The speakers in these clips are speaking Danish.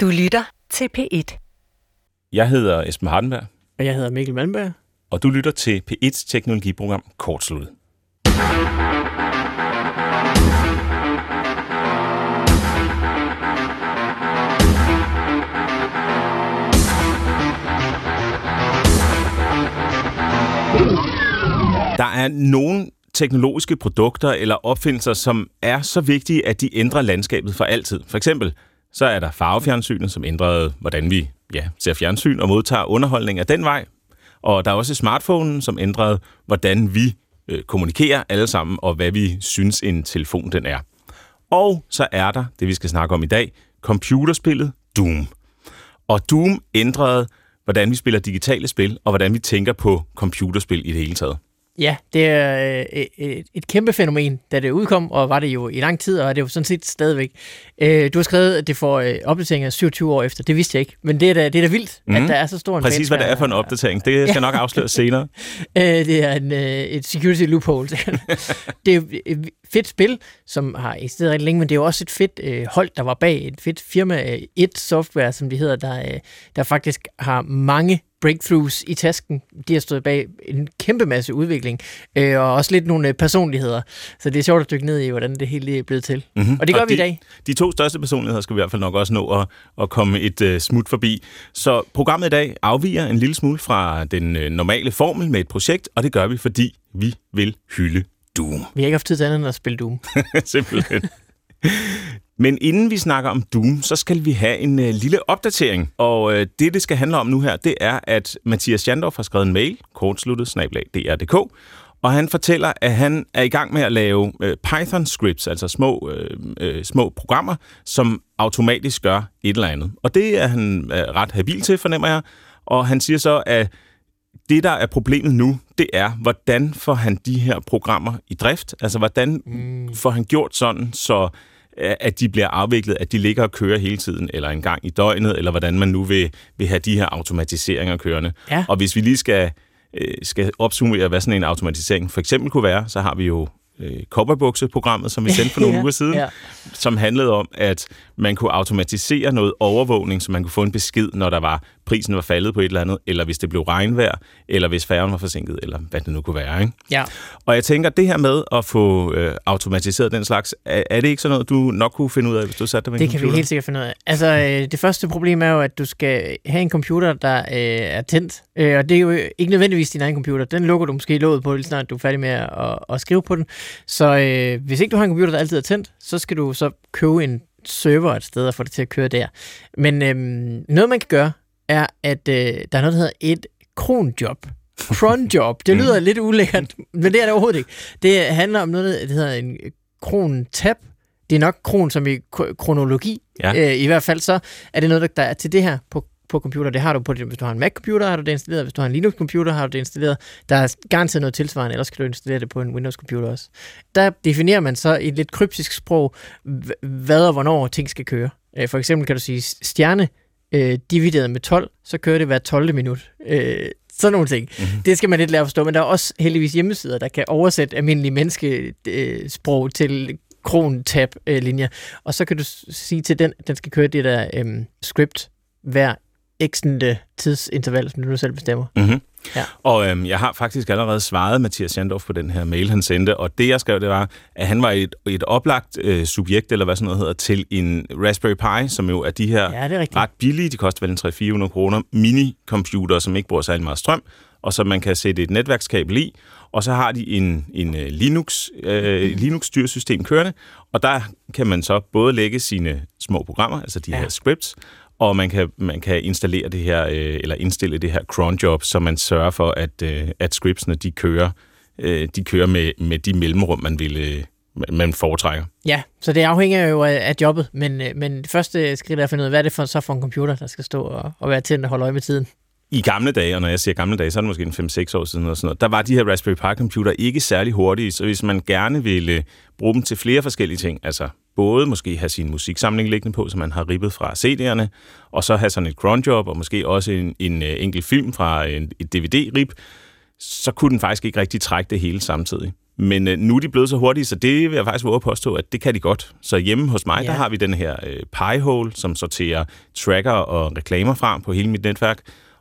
Du lytter til P1. Jeg hedder Esben Hardenberg, Og jeg hedder Mikkel Malmberg. og du lytter til P1's teknologiprogram Kortsluttet. Der er nogle teknologiske produkter eller opfindelser, som er så vigtige, at de ændrer landskabet for altid. For eksempel så er der farvefjernsynet, som ændrede, hvordan vi ja, ser fjernsyn og modtager underholdning af den vej. Og der er også smartphonen, som ændrede, hvordan vi øh, kommunikerer alle sammen, og hvad vi synes, en telefon den er. Og så er der, det vi skal snakke om i dag, computerspillet Doom. Og Doom ændrede, hvordan vi spiller digitale spil, og hvordan vi tænker på computerspil i det hele taget. Ja, det er øh, et, et kæmpe fænomen, da det udkom, og var det jo i lang tid, og er det jo sådan set stadigvæk. Øh, du har skrevet, at det får øh, opdateringer 27 år efter. Det vidste jeg ikke, men det er da, det er da vildt, mm. at der er så stor en Mhm. Præcis, hvad det er for en opdatering. Det skal nok afsløres senere. Øh, det er en, øh, et security loophole. det er et fedt spil, som har eksisteret rigtig længe, men det er jo også et fedt øh, hold, der var bag. Et fedt firma, øh, et software, som de hedder, der, øh, der faktisk har mange breakthroughs i tasken. De har stået bag en kæmpe masse udvikling, øh, og også lidt nogle øh, personligheder. Så det er sjovt at dykke ned i, hvordan det hele er blevet til. Mm-hmm. Og det gør vi i dag. De to største personligheder skal vi i hvert fald nok også nå at, at komme et uh, smut forbi. Så programmet i dag afviger en lille smule fra den uh, normale formel med et projekt, og det gør vi, fordi vi vil hylde Doom. Vi har ikke haft tid til andet end at spille Doom. Simpelthen. Men inden vi snakker om Doom, så skal vi have en uh, lille opdatering. Og uh, det, det skal handle om nu her, det er, at Mathias Jandorf har skrevet en mail, kortsluttet, snablag, dr.dk, og han fortæller, at han er i gang med at lave øh, Python-scripts, altså små, øh, øh, små programmer, som automatisk gør et eller andet. Og det er han øh, ret habil til, fornemmer jeg. Og han siger så, at det, der er problemet nu, det er, hvordan får han de her programmer i drift? Altså, hvordan mm. får han gjort sådan, så øh, at de bliver afviklet, at de ligger og kører hele tiden, eller en gang i døgnet, eller hvordan man nu vil, vil have de her automatiseringer kørende. Ja. Og hvis vi lige skal, øh, skal opsummere, hvad sådan en automatisering for eksempel kunne være, så har vi jo øh, Cowboybukse-programmet, som vi sendte for nogle Ja, uger siden, ja. som handlede om, at man kunne automatisere noget overvågning, så man kunne få en besked, når der var prisen var faldet på et eller andet, eller hvis det blev regnvejr, eller hvis færgen var forsinket, eller hvad det nu kunne være. Ikke? Ja. Og jeg tænker, det her med at få øh, automatiseret den slags, er, er det ikke sådan noget, du nok kunne finde ud af, hvis du satte dig ved en Det kan vi computer? helt sikkert finde ud af. Altså, øh, det første problem er jo, at du skal have en computer, der øh, er tændt. Øh, og det er jo ikke nødvendigvis din egen computer. Den lukker du måske låget på, lige snart du er færdig med at, at, at skrive på den. Så øh, hvis ikke du har en computer, der altid er tændt, så skal du så købe en server et sted og få det til at køre der. Men øh, noget, man kan gøre, er, at øh, der er noget, der hedder et kronjob. Cronjob. Det lyder lidt ulækkert, men det er det overhovedet ikke. Det handler om noget, der hedder en krontab. Det er nok kron som i kronologi. Ja. Øh, I hvert fald så er det noget, der er til det her på, på computer. Det har du på det, hvis du har en Mac-computer, har du det installeret. Hvis du har en Linux-computer, har du det installeret. Der er garanteret noget tilsvarende, ellers kan du installere det på en Windows-computer også. Der definerer man så i et lidt kryptisk sprog, hvad og hvornår ting skal køre. Øh, For eksempel kan du sige stjerne øh, divideret med 12, så kører det hver 12. minut. Øh, sådan nogle ting. Mm-hmm. Det skal man lidt lære at forstå, men der er også heldigvis hjemmesider, der kan oversætte almindelige menneskesprog til kron-tab-linjer. Og så kan du sige til den, at den skal køre det der øhm, script hver eksende tidsinterval, som du selv bestemmer. Mm-hmm. Ja. Og øhm, jeg har faktisk allerede svaret Mathias Jandorf på den her mail, han sendte, og det jeg skrev, det var, at han var et, et oplagt øh, subjekt, eller hvad sådan noget hedder, til en Raspberry Pi, som jo er de her Ja, er ret billige, de koster vel en 300-400 kroner, mini-computer, som ikke bruger særlig meget strøm, og som man kan sætte et netværkskabel i, og så har de en, en øh, Linux, øh, Linux-styresystem kørende, og der kan man så både lægge sine små programmer, altså de ja. her scripts, og man kan, man kan installere det her, øh, eller indstille det her cron job, så man sørger for, at, øh, at scriptsene, de kører, øh, de kører med, med de mellemrum, man vil, øh, man foretrækker. Ja, så det afhænger jo af, af jobbet, men, øh, men det første skridt er at finde ud af, hvad er det for, så for en computer, der skal stå og, og være tændt og holde øje med tiden. I gamle dage, og når jeg siger gamle dage, så er det måske en 5-6 år siden, og sådan noget, der var de her Raspberry Pi-computer ikke særlig hurtige, så hvis man gerne ville bruge dem til flere forskellige ting, altså både måske have sin musiksamling liggende på, som man har ribbet fra CD'erne, og så have sådan et cronjob, og måske også en, en uh, enkelt film fra en, et DVD-rib, så kunne den faktisk ikke rigtig trække det hele samtidig. Men øh, nu er de blevet så hurtige, så det vil jeg faktisk våge at påstå, at det kan de godt. Så hjemme hos mig, ja. der har vi den her øh, Pi-hole, som sorterer tracker og reklamer fra på hele mit netværk,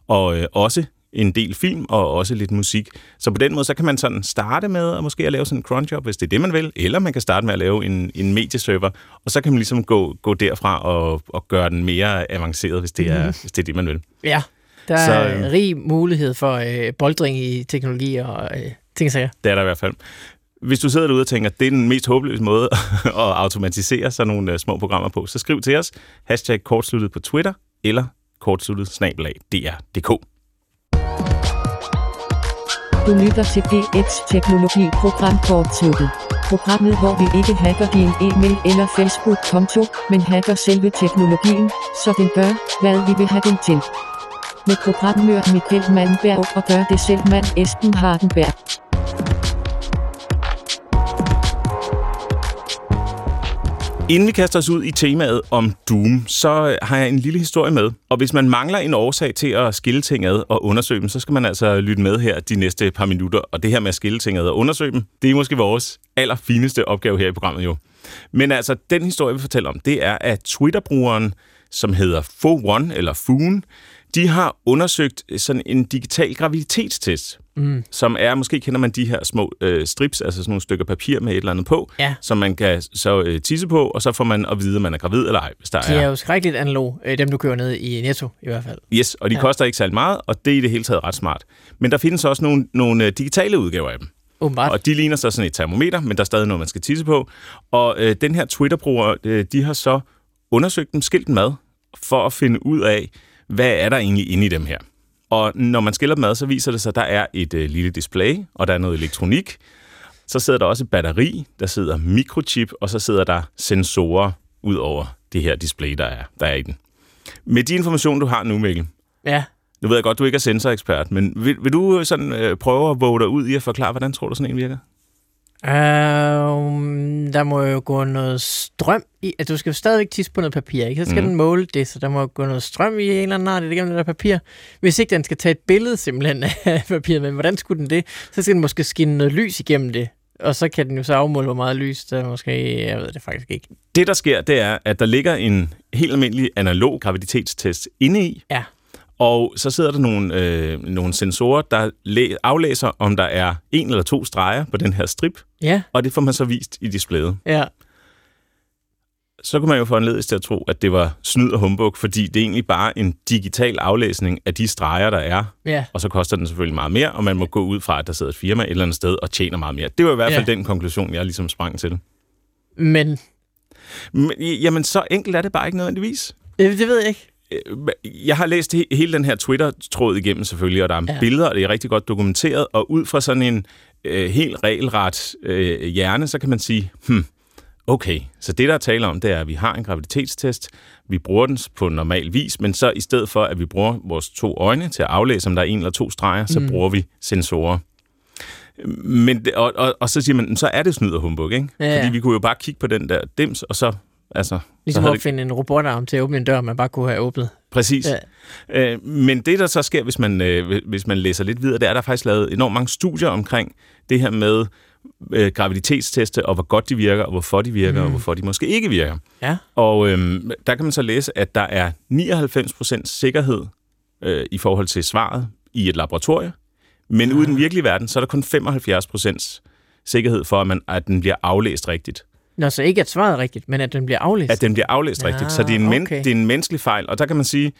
og øh, også en del film og også lidt musik. Så på den måde, så kan man sådan starte med at måske at lave sådan en cron job, hvis det er det, man vil, eller man kan starte med at lave en, en medieserver, og så kan man ligesom gå, gå derfra og, og gøre den mere avanceret, hvis det, er, mm. hvis det er det, man vil. Ja, der er så, øh, rig mulighed for øh, boldring i teknologi og øh, ting sager. Det er der i hvert fald. Hvis du sidder derude og tænker, at det er den mest håbløse måde at automatisere sådan nogle uh, små programmer på, så skriv til os, hashtag kortsluttet på Twitter, eller kortsluttet snabelag dr.dk. Du lytter til P1 Teknologi Program Kortsluttet. Programmet, hvor vi ikke hacker din e-mail eller Facebook-konto, men hacker selve teknologien, så den gør, hvad vi vil have den til. Med programmør Michael Malmberg og gør det selv mand Esben Hardenberg. Inden vi kaster os ud i temaet om Doom, så har jeg en lille historie med. Og hvis man mangler en årsag til at skille ting ad og undersøge dem, så skal man altså lytte med her de næste par minutter. Og det her med at skille ting ad og undersøge dem, det er måske vores allerfineste opgave her i programmet jo. Men altså, den historie, vi fortæller om, det er, at Twitter-brugeren, som hedder Fo1 eller Foon, de har undersøgt sådan en digital graviditetstest, mm. som er, måske kender man de her små øh, strips, altså sådan nogle stykker papir med et eller andet på, ja. som man kan så øh, tisse på, og så får man at vide, om man er gravid eller ej, hvis der de er. De er jo skrækkeligt analog, øh, dem du kører ned i Netto i hvert fald. Yes, og de ja. koster ikke særlig meget, og det er i det hele taget ret smart. Men der findes også nogle, nogle øh, digitale udgaver af dem. Umiddelbart. Og de ligner så sådan et termometer, men der er stadig noget, man skal tisse på. Og øh, den her Twitter-bruger, øh, de har så undersøgt dem, skilt mad, for at finde ud af, hvad er der egentlig inde i dem her? Og når man skiller dem ad, så viser det sig, at der er et øh, lille display, og der er noget elektronik. Så sidder der også et batteri, der sidder mikrochip, og så sidder der sensorer ud over det her display, der er, der er i den. Med de information, du har nu, Mikkel, ja. nu ved jeg godt, du ikke er sensorekspert, men vil, vil du sådan øh, prøve at våge dig ud i at forklare, hvordan tror du sådan en virker? Uh, der må jo gå noget strøm i. Altså, du skal jo stadigvæk tisse på noget papir, ikke? Så skal mm. den måle det, så der må gå noget strøm i en eller anden art igennem det der papir. Hvis ikke den skal tage et billede simpelthen af papiret, men hvordan skulle den det? Så skal den måske skinne noget lys igennem det. Og så kan den jo så afmåle, hvor meget lys der måske... Jeg ved det faktisk ikke. Det, der sker, det er, at der ligger en helt almindelig analog graviditetstest inde i. Ja. Og så sidder der nogle, øh, nogle sensorer, der læ- aflæser, om der er en eller to streger på den her strip. Ja. Og det får man så vist i displayet. Ja. Så kunne man jo få en til at tro, at det var snyd og humbug, fordi det er egentlig bare en digital aflæsning af de streger, der er. Ja. Og så koster den selvfølgelig meget mere, og man må gå ud fra, at der sidder et firma et eller andet sted og tjener meget mere. Det var i hvert fald ja. den konklusion, jeg ligesom sprang til. Men? Men jamen, så enkelt er det bare ikke nødvendigvis. Det, det ved jeg ikke. Øh, jeg har læst hele den her Twitter-tråd igennem selvfølgelig, og der er ja. billeder, og det er rigtig godt dokumenteret, og ud fra sådan en øh, helt regelret øh, hjerne, så kan man sige, hmm, okay, så det der er tale om, det er, at vi har en graviditetstest, vi bruger den på normal vis, men så i stedet for, at vi bruger vores to øjne til at aflæse, om der er en eller to streger, så mm. bruger vi sensorer. Men, og, og, og så siger man, så er det snyd og humbug, ikke? Ja, ja. Fordi vi kunne jo bare kigge på den der dims, og så Altså, ligesom at det... finde en robotarm til at åbne en dør, man bare kunne have åbnet. Præcis. Ja. Øh, men det, der så sker, hvis man, øh, hvis man læser lidt videre, det er, at der er faktisk lavet enormt mange studier omkring det her med øh, graviditetsteste, og hvor godt de virker, og hvorfor de virker, mm. og hvorfor de måske ikke virker. Ja. Og øh, der kan man så læse, at der er 99% sikkerhed øh, i forhold til svaret i et laboratorium, men ja. ude i den virkelige verden, så er der kun 75% sikkerhed for, at, man, at den bliver aflæst rigtigt. Nå, så ikke at svaret er rigtigt, men at den bliver aflæst? At den bliver aflæst ja, rigtigt. Så det er, en men, okay. det er en menneskelig fejl. Og der kan man sige,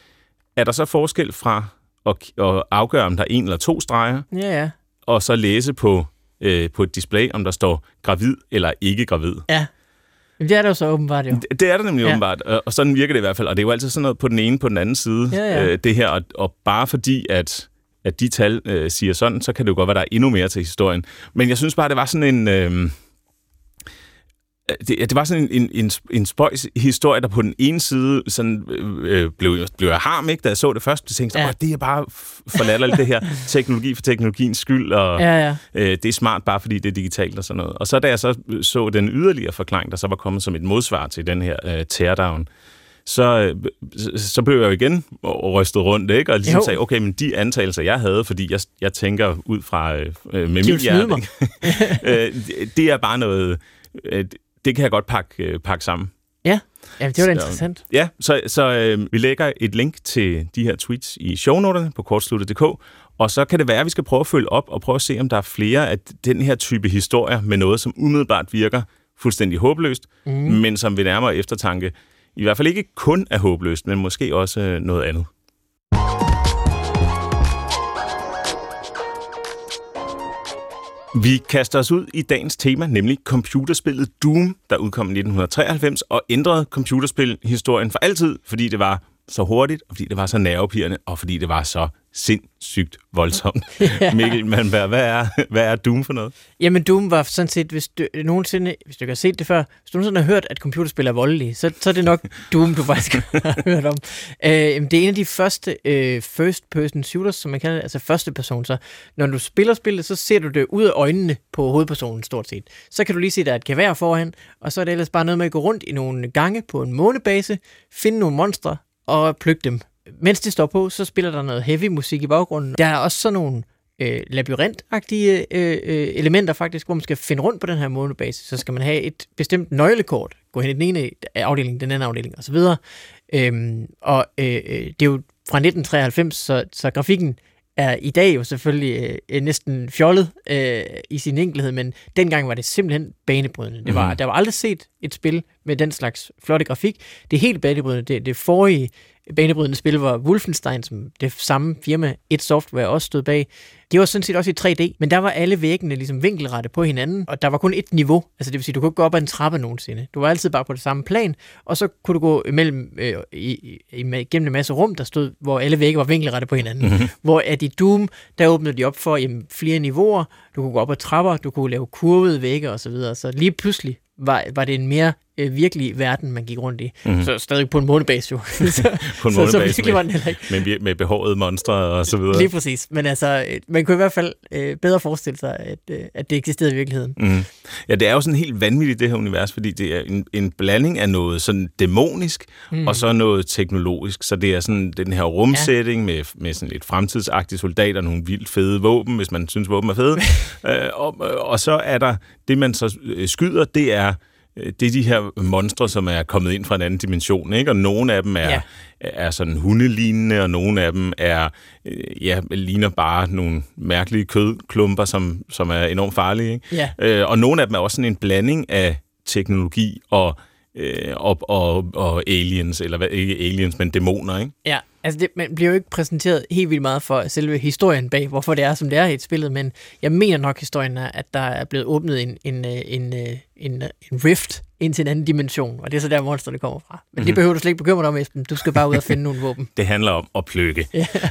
er der så forskel fra at, at afgøre, om der er en eller to streger, ja, ja. og så læse på, øh, på et display, om der står gravid eller ikke gravid? Ja. Men det er det jo så åbenbart jo. Det, det er det nemlig ja. åbenbart, og sådan virker det i hvert fald. Og det er jo altid sådan noget på den ene på den anden side, ja, ja. Øh, det her. Og, og bare fordi, at, at de tal øh, siger sådan, så kan det jo godt være, der er endnu mere til historien. Men jeg synes bare, det var sådan en... Øh, det, det var sådan en, en, en spøjs historie, der på den ene side sådan, øh, blev, blev jeg harm, ikke? da jeg så det først. Jeg tænkte, ja. det er bare for alt det her teknologi for teknologiens skyld, og ja, ja. Øh, det er smart bare fordi det er digitalt og sådan noget. Og så da jeg så så den yderligere forklaring, der så var kommet som et modsvar til den her øh, teardown, så, øh, så- blev jeg jo igen rystet rundt, ikke? Og ligesom Jo. sagde, okay, men de antagelser, jeg havde, fordi jeg, jeg tænker ud fra øh, øh, med øh, det- det er bare noget, øh, det kan jeg godt pakke, øh, pakke sammen. Ja, Jamen, det var da interessant. Ja, så, så øh, vi lægger et link til de her tweets i shownoterne på kortsluttet.dk, og så kan det være, at vi skal prøve at følge op og prøve at se, om der er flere af den her type historier med noget, som umiddelbart virker fuldstændig håbløst, mm. men som ved nærmere eftertanke i hvert fald ikke kun er håbløst, men måske også øh, noget andet. Vi kaster os ud i dagens tema, nemlig computerspillet Doom, der udkom i 1993 og ændrede computerspilhistorien for altid, fordi det var så hurtigt, og fordi det var så nervepirrende, og fordi det var så sindssygt voldsomt. Mikkel Malmberg, hvad er, hvad er Doom for noget? Jamen, Doom var sådan set, hvis du nogensinde, hvis du ikke har set det før, hvis du nogensinde har hørt, at computerspil er voldelige, så, så er det nok Doom, du faktisk har hørt om. Øh, det er en af de første øh, first-person shooters, som man kalder det, altså første person. Så når du spiller spillet, så ser du det ud af øjnene på hovedpersonen stort set. Så kan du lige se, at der er et gevær foran, og så er det ellers bare noget med at gå rundt i nogle gange på en månebase, finde nogle monstre og plukke dem. Mens det står på, så spiller der noget heavy musik i baggrunden. Der er også sådan nogle øh, labyrintagtige øh, øh, elementer faktisk, hvor man skal finde rundt på den her månebase. Så skal man have et bestemt nøglekort, gå hen i den ene afdeling, den anden afdeling osv. Øhm, og øh, øh, det er jo fra 1993, så, så grafikken er i dag jo selvfølgelig øh, næsten fjollet øh, i sin enkelhed, men dengang var det simpelthen banebrydende. Det var, Mhm. Der var aldrig set et spil med den slags flotte grafik. Det er helt banebrydende. Det, det forrige banebrydende spil var Wolfenstein, som det samme firma, et software, også stod bag. Det var sådan set også i 3D, men der var alle væggene ligesom vinkelrette på hinanden, og der var kun et niveau. Altså det vil sige, du kunne ikke gå op ad en trappe nogensinde. Du var altid bare på det samme plan, og så kunne du gå imellem, øh, i, i, i, gennem en masse rum, der stod, hvor alle vægge var vinkelrette på hinanden. Mm-hmm. Hvor at i Doom, der åbnede de op for jamen, flere niveauer. Du kunne gå op ad trapper, du kunne lave kurvede vægge osv. Så, videre. så lige pludselig var, var det en mere øh, virkelig verden, man gik rundt i. Mm-hmm. Så stadig på en månebase jo. så, På en så, så månebase virkelig var den heller ikke. Med, med, behårede monstre og så videre. Lige præcis. Men altså, øh, man kunne i hvert fald øh, bedre forestille sig, at, øh, at det eksisterede i virkeligheden. Mm. Ja, det er jo sådan helt vanvittigt, det her univers, fordi det er en, en blanding af noget sådan dæmonisk, mm. og så noget teknologisk. Så det er sådan den her rumsætning ja. med, med sådan lidt fremtidsagtige soldater, nogle vildt fede våben, hvis man synes, våben er fede. øh, og, og så er der, det man så øh, skyder, det er det er de her monstre, som er kommet ind fra en anden dimension, ikke? Og nogle af dem er, Ja. ja. er sådan hundelignende, og nogle af dem er, øh, ja, ligner bare nogle mærkelige kødklumper, som, som er enormt farlige, ikke? Ja. Øh, og nogle af dem er også sådan en blanding af teknologi og, øh, og, og, og aliens, eller hvad, ikke aliens, men dæmoner, ikke? Ja, altså det, man bliver jo ikke præsenteret helt vildt meget for selve historien bag, hvorfor det er, som det er i et spillet, men jeg mener nok, historien er, at der er blevet åbnet en, en, øh, en, øh, en, øh, en rift ind til en anden dimension, og det er så der, monsterne kommer fra. Men mm-hmm. det behøver du slet ikke bekymre dig om, Esben. Du skal bare ud og finde nogle våben. Det handler om at plukke.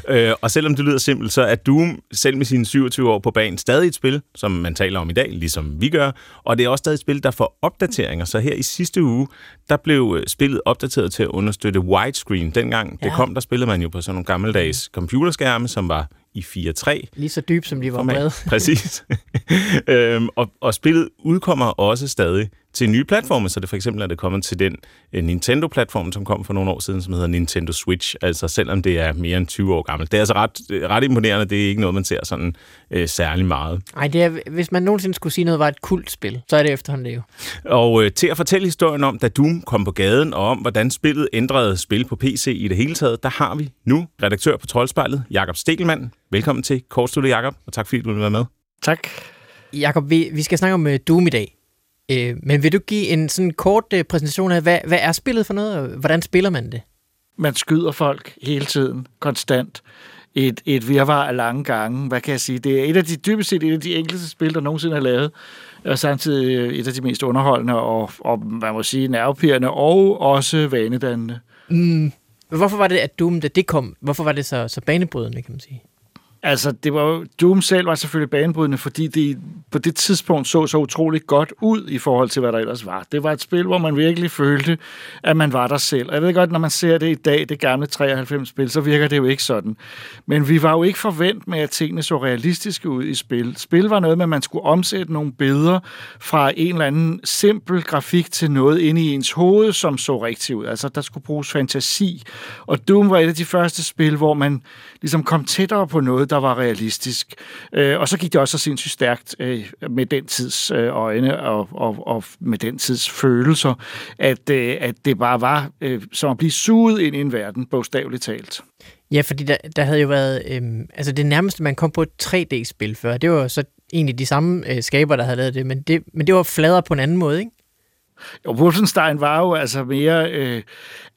øh, og selvom det lyder simpelt, så er Doom selv med sine 27 år på banen stadig et spil, som man taler om i dag, ligesom vi gør. Og det er også stadig et spil, der får opdateringer. Så her i sidste uge, der blev øh, spillet opdateret til at understøtte widescreen. Dengang ja. det kom, der spillede man jo på sådan nogle gammeldags computerskærme, som var i 4.3. Lige så dyb, som de var brede. Præcis. øhm, og, og spillet udkommer også stadig til nye platforme, så det for eksempel er det kommet til den øh, Nintendo-platform, som kom for nogle år siden, som hedder Nintendo Switch, altså selvom det er mere end 20 år gammelt. Det er altså ret, ret imponerende, det er ikke noget, man ser sådan øh, særlig meget. Nej, det er, hvis man nogensinde skulle sige noget var et kult spil, så er det efterhånden det jo. Og øh, til at fortælle historien om, da Doom kom på gaden, og om, hvordan spillet ændrede spil på PC i det hele taget, der har vi nu redaktør på Troldspejlet, Jakob Stikkelmann. Velkommen til Kortstudiet, Jakob, og tak fordi du vil være med. Tak. Jakob, vi, vi skal snakke om uh, Doom i dag. Uh, men vil du give en sådan kort uh, præsentation af, hvad, hvad er spillet for noget, og hvordan spiller man det? Man skyder folk hele tiden, konstant. Et, et virvar af lange gange. Hvad kan jeg sige? Det er et af de dybest set et af de enkleste spil, der nogensinde er lavet. Og samtidig øh, et af de mest underholdende og, og man må sige, nervepirrende og også vanedannende. Mm. Hvorfor var det, at Doom, da det kom, hvorfor var det så, så banebrydende, kan man sige? Altså, det var jo, Doom selv var selvfølgelig banebrydende, fordi det på det tidspunkt så så utroligt godt ud i forhold til, hvad der ellers var. Det var et spil, hvor man virkelig følte, at man var der selv. Og jeg ved godt, når man ser det i dag, det gamle 93-spil, så virker det jo ikke sådan. Men vi var jo ikke forvent med, at tingene så realistiske ud i spil. Spil var noget med, at man skulle omsætte nogle billeder fra en eller anden simpel grafik til noget inde i ens hoved, som så rigtigt ud. Altså, der skulle bruges fantasi. Og Doom var et af de første spil, hvor man ligesom kom tættere på noget, der var realistisk. Øh, og så gik det også så sindssygt stærkt øh, med den tids øh, øjne og, og, og med den tids følelser, at, øh, at det bare var øh, som at blive suget ind i en verden, bogstaveligt talt. Ja, fordi der, der havde jo været, øhm, altså det nærmeste, man kom på et 3D-spil før, det var så egentlig de samme øh, skaber, der havde lavet det, men det, men det var fladere på en anden måde, ikke? Jo, Wolfenstein var jo altså mere, øh,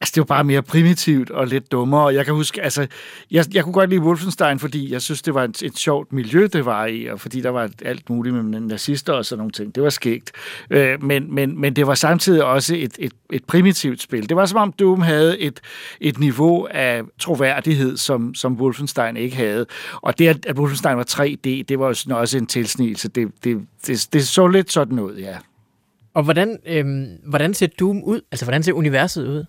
altså det var bare mere primitivt og lidt dummere. Jeg kan huske, altså, jeg, jeg kunne godt lide Wolfenstein, fordi jeg synes, det var et, et sjovt miljø, det var i, og fordi der var alt muligt med nazister og sådan nogle ting. Det var skægt. Øh, men, men, men det var samtidig også et, et, et primitivt spil. Det var som om Doom havde et, et niveau af troværdighed, som, som Wolfenstein ikke havde. Og det, at Wolfenstein var 3D, det var jo sådan også en tilsnigelse. Det, det, det, det så lidt sådan ud, ja. Og hvordan, øhm, hvordan ser Doom ud? Altså, hvordan ser universet ud?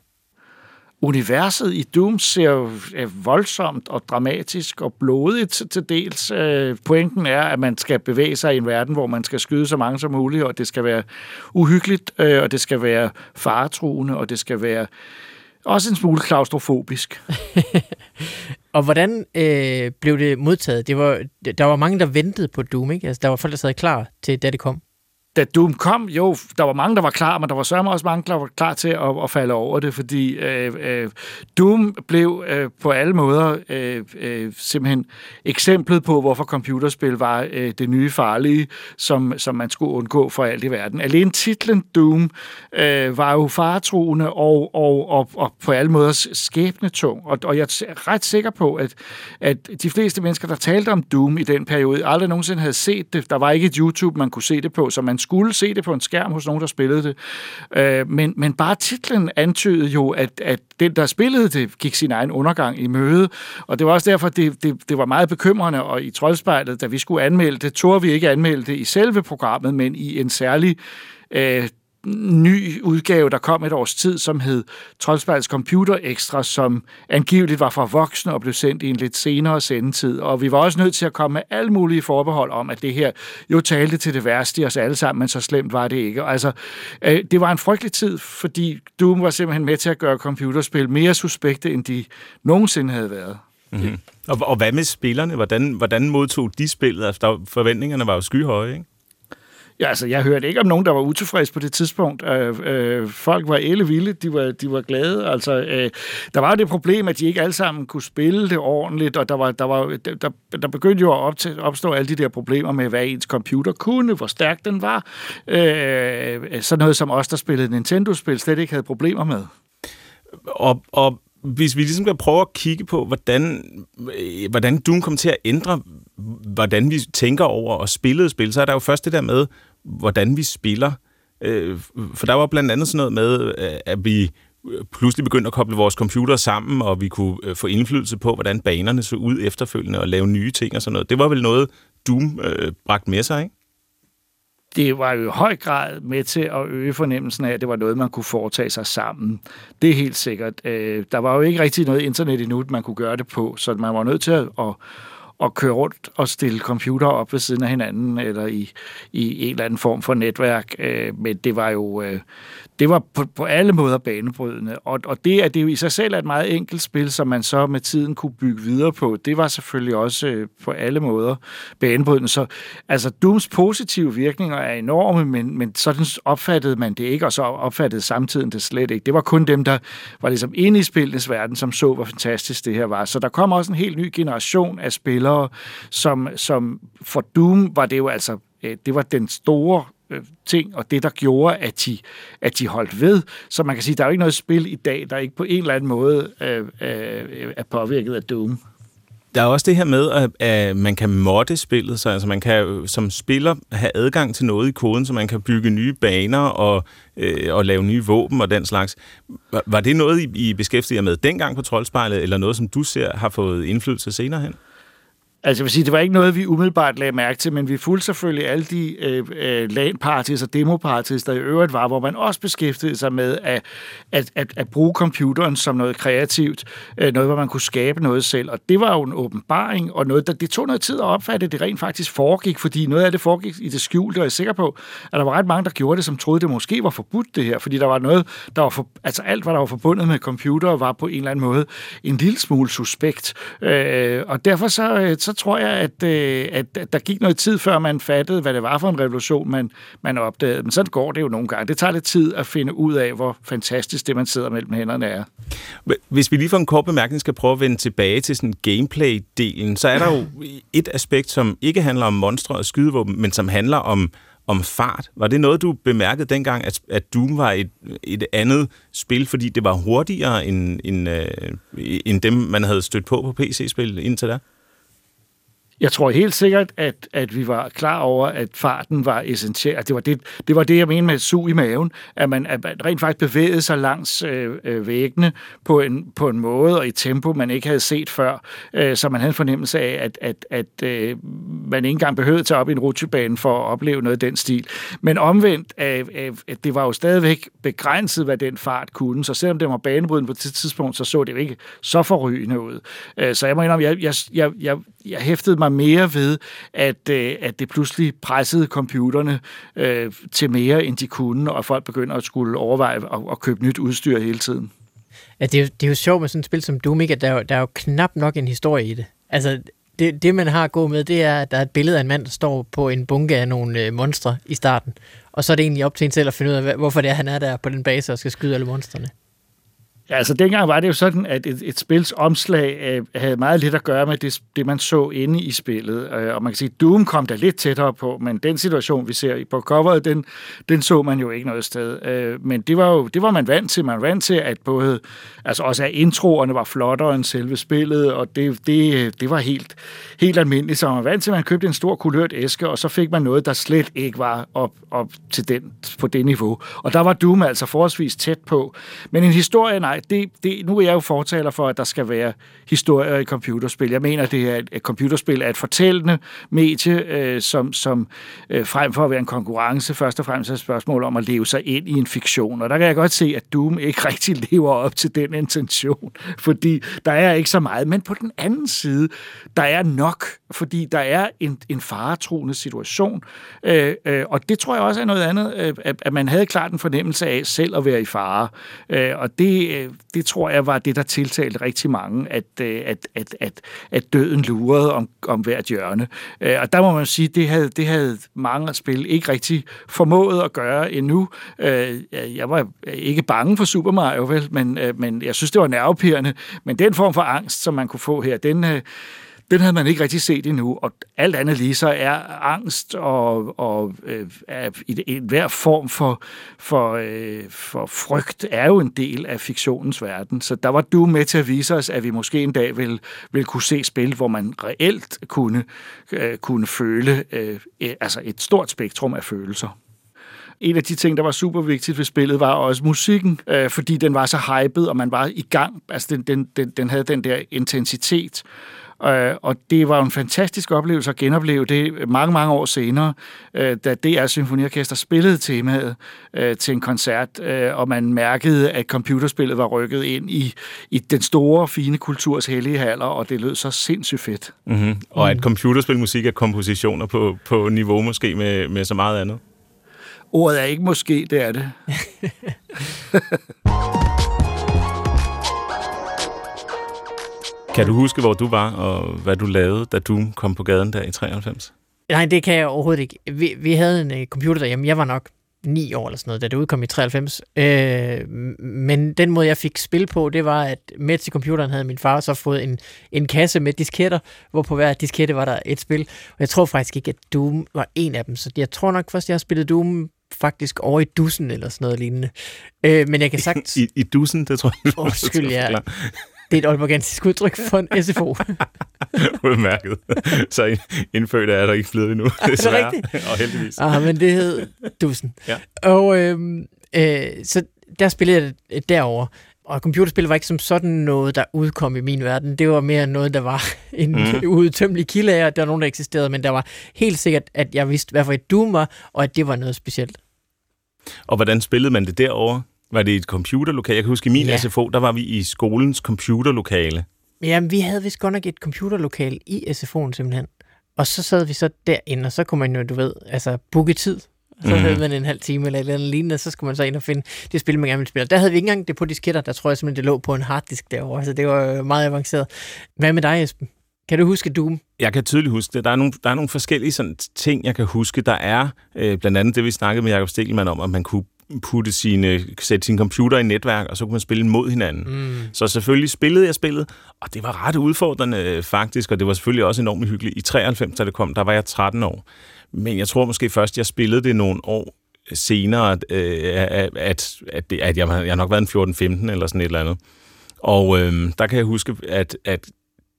Universet i Doom ser jo voldsomt og dramatisk og blodigt til dels. Øh, pointen er, at man skal bevæge sig i en verden, hvor man skal skyde så mange som muligt, og det skal være uhyggeligt, øh, og det skal være faretruende, og det skal være også en smule klaustrofobisk. og hvordan øh, blev det modtaget? Det var, der var mange, der ventede på Doom, ikke? Altså, der var folk, der sad klar til, da det kom da Doom kom, jo, der var mange, der var klar, men der var sørme også mange, der var klar til at, at falde over det, fordi øh, øh, Doom blev øh, på alle måder øh, øh, simpelthen eksemplet på, hvorfor computerspil var øh, det nye farlige, som, som man skulle undgå for alt i verden. Alene titlen Doom øh, var jo faretruende og, og, og, og på alle måder skæbnetung, og, og jeg er ret sikker på, at, at de fleste mennesker, der talte om Doom i den periode, aldrig nogensinde havde set det. Der var ikke et YouTube, man kunne se det på, så man skulle se det på en skærm hos nogen, der spillede det. Øh, men, men bare titlen antydede jo, at, at den, der spillede det, gik sin egen undergang i møde. Og det var også derfor, det, det, det var meget bekymrende, og i troldspejlet, da vi skulle anmelde det, tog vi ikke anmelde det i selve programmet, men i en særlig øh, ny udgave, der kom et års tid, som hed Troldspejls Computer Extra, som angiveligt var for voksne og blev sendt i en lidt senere sendetid. Og vi var også nødt til at komme med alle mulige forbehold om, at det her jo talte til det værste i os alle sammen, men så slemt var det ikke. Altså, øh, det var en frygtelig tid, fordi Doom var simpelthen med til at gøre computerspil mere suspekte, end de nogensinde havde været. Mm-hmm. Og, og hvad med spillerne? Hvordan, hvordan modtog de spillet? Altså, der, forventningerne var jo skyhøje, ikke? Ja, altså, jeg hørte ikke om nogen, der var utilfreds på det tidspunkt. Øh, øh, folk var ellevilde, de var, de var glade. Altså, øh, der var jo det problem, at de ikke alle sammen kunne spille det ordentligt, og der, var, der, var, der, der begyndte jo at opstå alle de der problemer med, hvad ens computer kunne, hvor stærk den var. Øh, sådan noget som os, der spillede Nintendo-spil, slet ikke havde problemer med. Og, og hvis vi ligesom kan prøve at kigge på, hvordan, øh, hvordan Doom kom til at ændre, hvordan vi tænker over og spillede spil, så er der jo først det der med, hvordan vi spiller. Øh, for der var blandt andet sådan noget med, øh, at vi øh, pludselig begyndte at koble vores computer sammen, og vi kunne øh, få indflydelse på, hvordan banerne så ud efterfølgende, og lave nye ting og sådan noget. Det var vel noget, Doom øh, bragte med sig, ikke? det var jo i høj grad med til at øge fornemmelsen af, at det var noget, man kunne foretage sig sammen. Det er helt sikkert. Der var jo ikke rigtig noget internet endnu, man kunne gøre det på, så man var nødt til at, at køre rundt og stille computer op ved siden af hinanden, eller i, i en eller anden form for netværk. Øh, men det var jo øh, det var på, på alle måder banebrydende. Og, og det, at det jo i sig selv er et meget enkelt spil, som man så med tiden kunne bygge videre på, det var selvfølgelig også øh, på alle måder banebrydende. Så altså, Dooms positive virkninger er enorme, men, men sådan opfattede man det ikke, og så opfattede samtiden det slet ikke. Det var kun dem, der var ligesom inde i spillenes verden, som så, hvor fantastisk det her var. Så der kom også en helt ny generation af spillere, som, som for Doom var det jo altså øh, det var den store Øh, ting, og det, der gjorde, at de, at de holdt ved. Så man kan sige, der er jo ikke noget spil i dag, der ikke på en eller anden måde øh, øh, er påvirket af Doom. Der er også det her med, at, man kan modde spillet, så altså man kan øh, som spiller have adgang til noget i koden, så man kan bygge nye baner og, øh, og lave nye våben og den slags. Var, var det noget, I, I jer med dengang på Troldspejlet, eller noget, som du ser har fået indflydelse senere hen? Altså, jeg vil sige, det var ikke noget, vi umiddelbart lagde mærke til, men vi fulgte selvfølgelig alle de øh, øh, LAN-parties og demo-parties, der i øvrigt var, hvor man også beskæftigede sig med at, at, at, at bruge computeren som noget kreativt, øh, noget, hvor man kunne skabe noget selv. Og det var jo en åbenbaring, og noget, der, det tog noget tid at opfatte, at det rent faktisk foregik, fordi noget af det foregik i det skjulte, og jeg er sikker på, at der var ret mange, der gjorde det, som troede, det måske var forbudt det her, fordi der var noget, der var for, altså alt, hvad der var forbundet med computer, var på en eller anden måde en lille smule suspekt. Øh, og derfor så, øh, så tror jeg, at, øh, at, at der gik noget tid, før man fattede, hvad det var for en revolution, man, man opdagede. Men sådan går det jo nogle gange. Det tager lidt tid at finde ud af, hvor fantastisk det, man sidder mellem hænderne er. Hvis vi lige for en kort bemærkning skal prøve at vende tilbage til sådan gameplay-delen, så er der jo et aspekt, som ikke handler om monstre og skydevåben, men som handler om om fart. Var det noget, du bemærkede dengang, at, at Doom var et, et andet spil, fordi det var hurtigere end, end, øh, end dem, man havde stødt på på PC-spil indtil da? Jeg tror helt sikkert, at, at vi var klar over, at farten var essentiel. Det var det, det var det, jeg mener med et sug i maven, at man, at man rent faktisk bevægede sig langs øh, øh, væggene på en, på en måde og i tempo, man ikke havde set før, øh, så man havde en fornemmelse af, at, at, at øh, man ikke engang behøvede at tage op i en rutsjebane for at opleve noget af den stil. Men omvendt, øh, øh, det var jo stadigvæk begrænset, hvad den fart kunne, så selvom det var banebrydende på det tidspunkt, så så det jo ikke så forrygende ud. Øh, så jeg må indrømme, jeg, jeg, jeg, jeg, jeg hæftede mig mere ved, at, øh, at det pludselig pressede computerne øh, til mere, end de kunne, og folk begynder at skulle overveje at, at købe nyt udstyr hele tiden. Ja, det, er jo, det er jo sjovt med sådan et spil som Doom, ikke? at der er, jo, der er jo knap nok en historie i det. Altså, det, det man har at gå med, det er, at der er et billede af en mand, der står på en bunke af nogle øh, monstre i starten. Og så er det egentlig op til en selv at finde ud af, hvorfor det er, han er der på den base og skal skyde alle monstrene. Ja, altså dengang var det jo sådan, at et, et spils omslag øh, havde meget lidt at gøre med det, det, man så inde i spillet. Øh, og man kan sige, at Doom kom der lidt tættere på, men den situation, vi ser på coveret, den, den så man jo ikke noget sted. Øh, men det var jo det var man vant til. Man var vant til, at både, altså også at introerne var flottere end selve spillet, og det, det, det var helt, helt almindeligt. Så man var vant til, at man købte en stor kulørt æske, og så fik man noget, der slet ikke var op, op til den, på det niveau. Og der var Doom altså forholdsvis tæt på. Men en historie, nej, det, det, nu er jeg jo fortaler for, at der skal være historier i computerspil. Jeg mener, det her at computerspil er et fortællende medie, øh, som, som øh, frem for at være en konkurrence, først og fremmest er et spørgsmål om at leve sig ind i en fiktion. Og der kan jeg godt se, at Doom ikke rigtig lever op til den intention, fordi der er ikke så meget. Men på den anden side, der er nok, fordi der er en, en faretroende situation. Øh, øh, og det tror jeg også er noget andet, øh, at man havde klart en fornemmelse af selv at være i fare. Øh, og det, øh, det tror jeg var det, der tiltalte rigtig mange, at, øh, at, at, at, at døden lurede om, om hvert hjørne. Øh, og der må man sige, det havde, det havde mange spil ikke rigtig formået at gøre endnu. Øh, jeg var ikke bange for Super Mario, vel, men, øh, men jeg synes, det var nervepirrende. Men den form for angst, som man kunne få her, den, øh, den havde man ikke rigtig set endnu, og alt andet lige så er angst og, og øh, i en form for, for, øh, for frygt er jo en del af fiktionens verden. Så der var du med til at vise os, at vi måske en dag vil, vil kunne se spil, hvor man reelt kunne, øh, kunne føle øh, e-, altså et stort spektrum af følelser. En af de ting, der var super vigtigt ved spillet, var også musikken, øh, fordi den var så hyped, og man var i gang. Altså, den, den, den, den havde den der intensitet. Øh, og det var en fantastisk oplevelse at genopleve det mange, mange år senere, øh, da DR Symfoniorkester spillede temaet øh, til en koncert, og man mærkede, at computerspillet var rykket ind i, i den store, fine kulturs hellige haller, og det lød så sindssygt fedt. Mm-hmm. Og at mm. computerspilmusik er kompositioner på, på niveau måske med, med så meget andet? Ordet er ikke måske, det er det. Kan du huske, hvor du var, og hvad du lavede, da du kom på gaden der i 93? Nej, det kan jeg overhovedet ikke. Vi, vi havde en uh, computer derhjemme. Jeg var nok ni år eller sådan noget, da det udkom i 93. Øh, men den måde, jeg fik spil på, det var, at med til computeren havde min far så fået en, en kasse med disketter, hvor på hver diskette var der et spil. Og jeg tror faktisk ikke, at Doom var en af dem. Så jeg tror nok først, jeg har spillet Doom faktisk over i dussen eller sådan noget lignende. Øh, men jeg kan sagt... I, I dussen, det tror jeg. Undskyld, ja. Det er et olbergansk udtryk for en SFO. Udmærket. Så indfødt er der ikke blevet endnu, er det rigtigt? Og heldigvis. Ah, men det hed Dusen. Ja. Og øhm, øh, så der spillede jeg derover og computerspil var ikke som sådan noget, der udkom i min verden. Det var mere noget, der var en mm. udtømmelig kilde af, at der var nogen, der eksisterede, men der var helt sikkert, at jeg vidste, hvad for et Doom var, og at det var noget specielt. Og hvordan spillede man det derovre? Var det et computerlokale? Jeg kan huske, i min ja. SFO, der var vi i skolens computerlokale. Jamen, vi havde vist godt nok et computerlokale i SFO'en simpelthen. Og så sad vi så derinde, og så kunne man jo, du ved, altså booke tid. Så mm. havde man en halv time eller et eller andet lignende, så skulle man så ind og finde det spil, man gerne ville spille. Der havde vi ikke engang det på disketter, der tror jeg simpelthen, det lå på en harddisk derovre. Altså, det var meget avanceret. Hvad med dig, Esben? Kan du huske Doom? Jeg kan tydeligt huske det. Der er nogle, der er nogle forskellige sådan, ting, jeg kan huske. Der er øh, blandt andet det, vi snakkede med Jacob Stikkelmann om, at man kunne putte sine, sætte sin computer i netværk, og så kunne man spille mod hinanden. Mm. Så selvfølgelig spillede jeg spillet, og det var ret udfordrende øh, faktisk, og det var selvfølgelig også enormt hyggeligt. I 93, da det kom, der var jeg 13 år. Men jeg tror måske først, jeg spillede det nogle år senere, øh, at, at, at, at jeg, jeg har nok været en 14-15 eller sådan et eller andet. Og øh, der kan jeg huske, at, at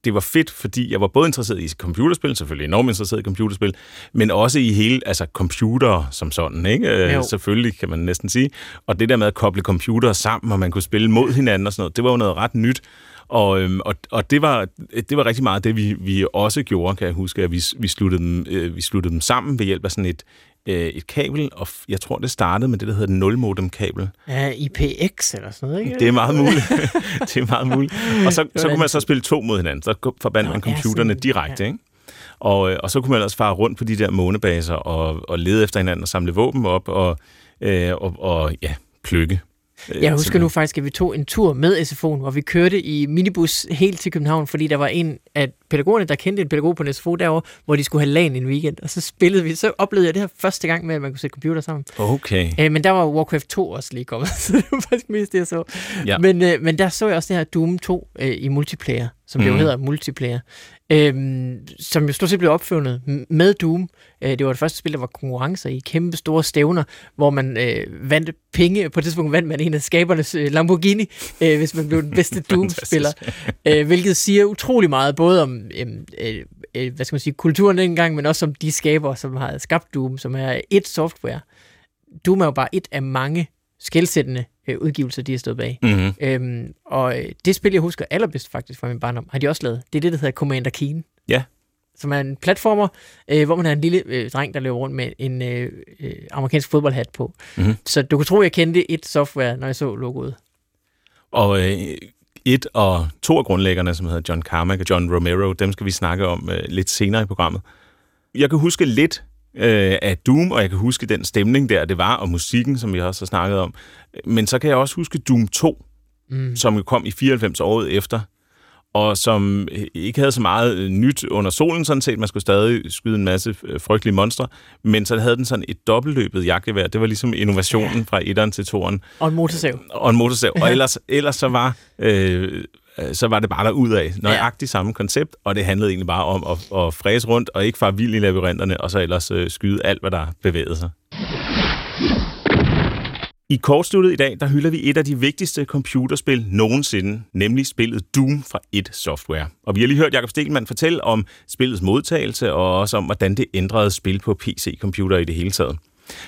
det var fedt, fordi jeg var både interesseret i computerspil, selvfølgelig enormt interesseret i computerspil, men også i hele, altså computer som sådan, ikke? Øh, jo. Selvfølgelig kan man næsten sige. Og det der med at koble computer sammen, og man kunne spille mod hinanden og sådan noget, det var jo noget ret nyt. Og, øhm, og, og det, var, det var rigtig meget det, vi, vi også gjorde, kan jeg huske, at vi, vi, sluttede dem, øh, vi sluttede dem sammen ved hjælp af sådan et, øh, et kabel, og jeg tror, det startede med det, der hedder nul-modem-kabel. Ja, IPX eller sådan noget, ikke? Det er meget muligt. det er meget muligt. Og så, så kunne man så spille to mod hinanden. Så forbandt man computerne direkte, ikke? Og, øh, og så kunne man ellers fare rundt på de der månebaser og, og lede efter hinanden og samle våben op og, øh, og, og ja, pløkke jeg husker nu faktisk, at vi tog en tur med SFO'en, hvor vi kørte i minibus helt til København, fordi der var en af pædagogerne, der kendte en pædagog på en SFO derovre, hvor de skulle have LAN en weekend. Og så spillede vi, så oplevede jeg det her første gang med, at man kunne sætte computer sammen. Okay. Øh, men der var Warcraft 2 også lige kommet, så det var faktisk mest det, jeg så. Ja. Men, øh, men der så jeg også det her Doom 2 øh, i multiplayer, som mm. det jo mhm. hedder, multiplayer øhm, som jo stort set blev opfundet med Doom. Øh, det var det første spil, der var konkurrencer i kæmpe store stævner, hvor man øh, vandt penge. På et tidspunkt vandt man en af skabernes øh, Lamborghini, øh, hvis man blev den bedste Doom-spiller. øh, hvilket siger utrolig meget, både om øhm, øh, øh, hvad skal man sige, kulturen dengang, men også om de skaber, som har skabt Doom, som er et software. Doom er jo bare et af mange skældsættende øh, udgivelser, de har stået bag. Mm-hmm. Øhm, og øh, det spil, jeg husker allerbedst faktisk fra min barndom, har de også lavet. Det er det, der hedder Commander Keen. Ja. Som er en platformer, øh, hvor man er en lille øh, dreng, der løber rundt med en øh, øh, amerikansk fodboldhat på. Mm-hmm. Så du kunne tro, jeg kendte et software, når jeg så logoet. Og øh, et og to af grundlæggerne, som hedder John Carmack og John Romero, dem skal vi snakke om øh, lidt senere i programmet. Jeg kan huske lidt øh, af Doom, og jeg kan huske den stemning der, det var, og musikken, som vi også har snakket om. Men så kan jeg også huske Doom 2, mm. som jo kom i 94 året efter, og som ikke havde så meget øh, nyt under solen sådan set. Man skulle stadig skyde en masse øh, frygtelige monstre, men så havde den sådan et dobbeltløbet jagtgevær. Det var ligesom innovationen fra etteren til toeren. Og en motorsav. Og en motorsav. Og ellers, ellers så var øh, Øh, så var det bare der ud af. Nøjagtigt ja. samme koncept, og det handlede egentlig bare om at, at fræse rundt og ikke fare vild i labyrinterne, og så ellers øh, skyde alt, hvad der bevægede sig. I kortsluttet i dag, der hylder vi et af de vigtigste computerspil nogensinde, nemlig spillet Doom fra et Software. Og vi har lige hørt Jakob Stelmann fortælle om spillets modtagelse, og også om, hvordan det ændrede spil på PC-computer i det hele taget.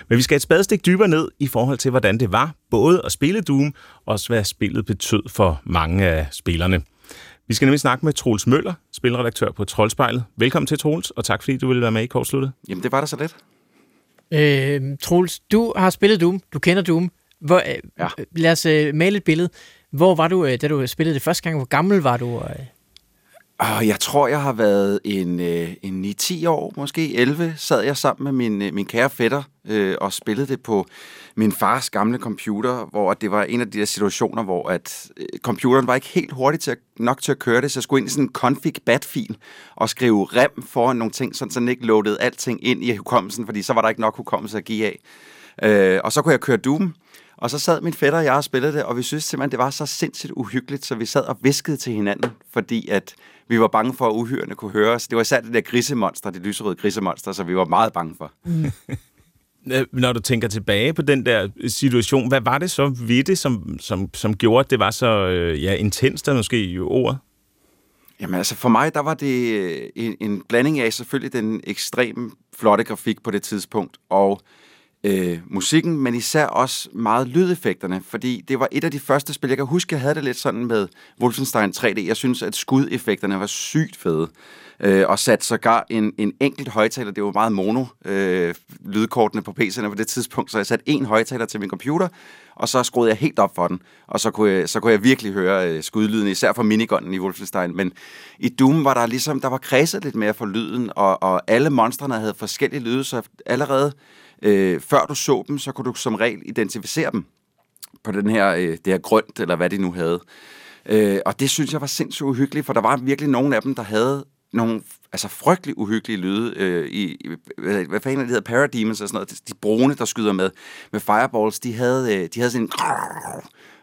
Men vi skal et spadestik dybere ned i forhold til, hvordan det var både at spille Doom, og også hvad spillet betød for mange af spillerne. Vi skal nemlig snakke med Troels Møller, spilredaktør på Troldspejlet. Velkommen til, Troels, og tak fordi du ville være med i kortsluttet. Jamen, det var da så let. Øh, Troels, du har spillet Doom. Du kender Doom. Hvor, øh, ja. Lad os øh, male et billede. Hvor var du, øh, da du spillede det første gang? Hvor gammel var du? Øh? Og jeg tror, jeg har været en, øh, en 9-10 år, måske 11, sad jeg sammen med min, øh, min kære fætter øh, og spillede det på min fars gamle computer, hvor det var en af de der situationer, hvor at øh, computeren var ikke helt hurtig til at, nok til at køre det, så jeg skulle ind i sådan en config-bat-fil og skrive rem foran nogle ting, sådan, så den ikke loadede alting ind i hukommelsen, fordi så var der ikke nok hukommelse at give af. Øh, og så kunne jeg køre Doom, og så sad min fætter og jeg og spillede det, og vi synes simpelthen, det var så sindssygt uhyggeligt, så vi sad og viskede til hinanden, fordi at vi var bange for, at uhyrene kunne høre os. Det var især det der grisemonster, det lyserøde grisemonster, så vi var meget bange for. Mm. Når du tænker tilbage på den der situation, hvad var det så ved det, som, som, som gjorde, at det var så øh, ja, intenst, der måske i ordet? Jamen altså for mig, der var det en, en blanding af selvfølgelig den ekstrem flotte grafik på det tidspunkt, og øh, øh, musikken, men især også meget lydeffekterne, fordi det var et af de første spil, jeg kan huske, jeg havde det lidt sådan med Wolfenstein 3D. Jeg synes, at skudeffekterne var sygt fede øh, og sat sågar en, en enkelt højtaler, det var meget mono, øh, lydkortene på PC'erne på det tidspunkt, så jeg satte en højtaler til min computer, og så skruede jeg helt op for den, og så kunne jeg, så kunne jeg virkelig høre øh, skudlyden, især fra minigunnen i Wolfenstein, men i Doom var der ligesom, der var kredset lidt mere for lyden, og, og alle monstrene havde forskellige lyde, så allerede øh, før du så dem, så kunne du som regel identificere dem på den her, øh, det her grønt, eller hvad de nu havde. Øh, og det synes jeg var sindssygt uhyggeligt, for der var virkelig nogle af dem, der havde nogle altså frygtelig uhyggelige lyde øh, i, i, hvad, hvad fanden det hedder, Parademons og sådan noget, de, de brune, der skyder med, med fireballs, de havde, øh, de havde sådan en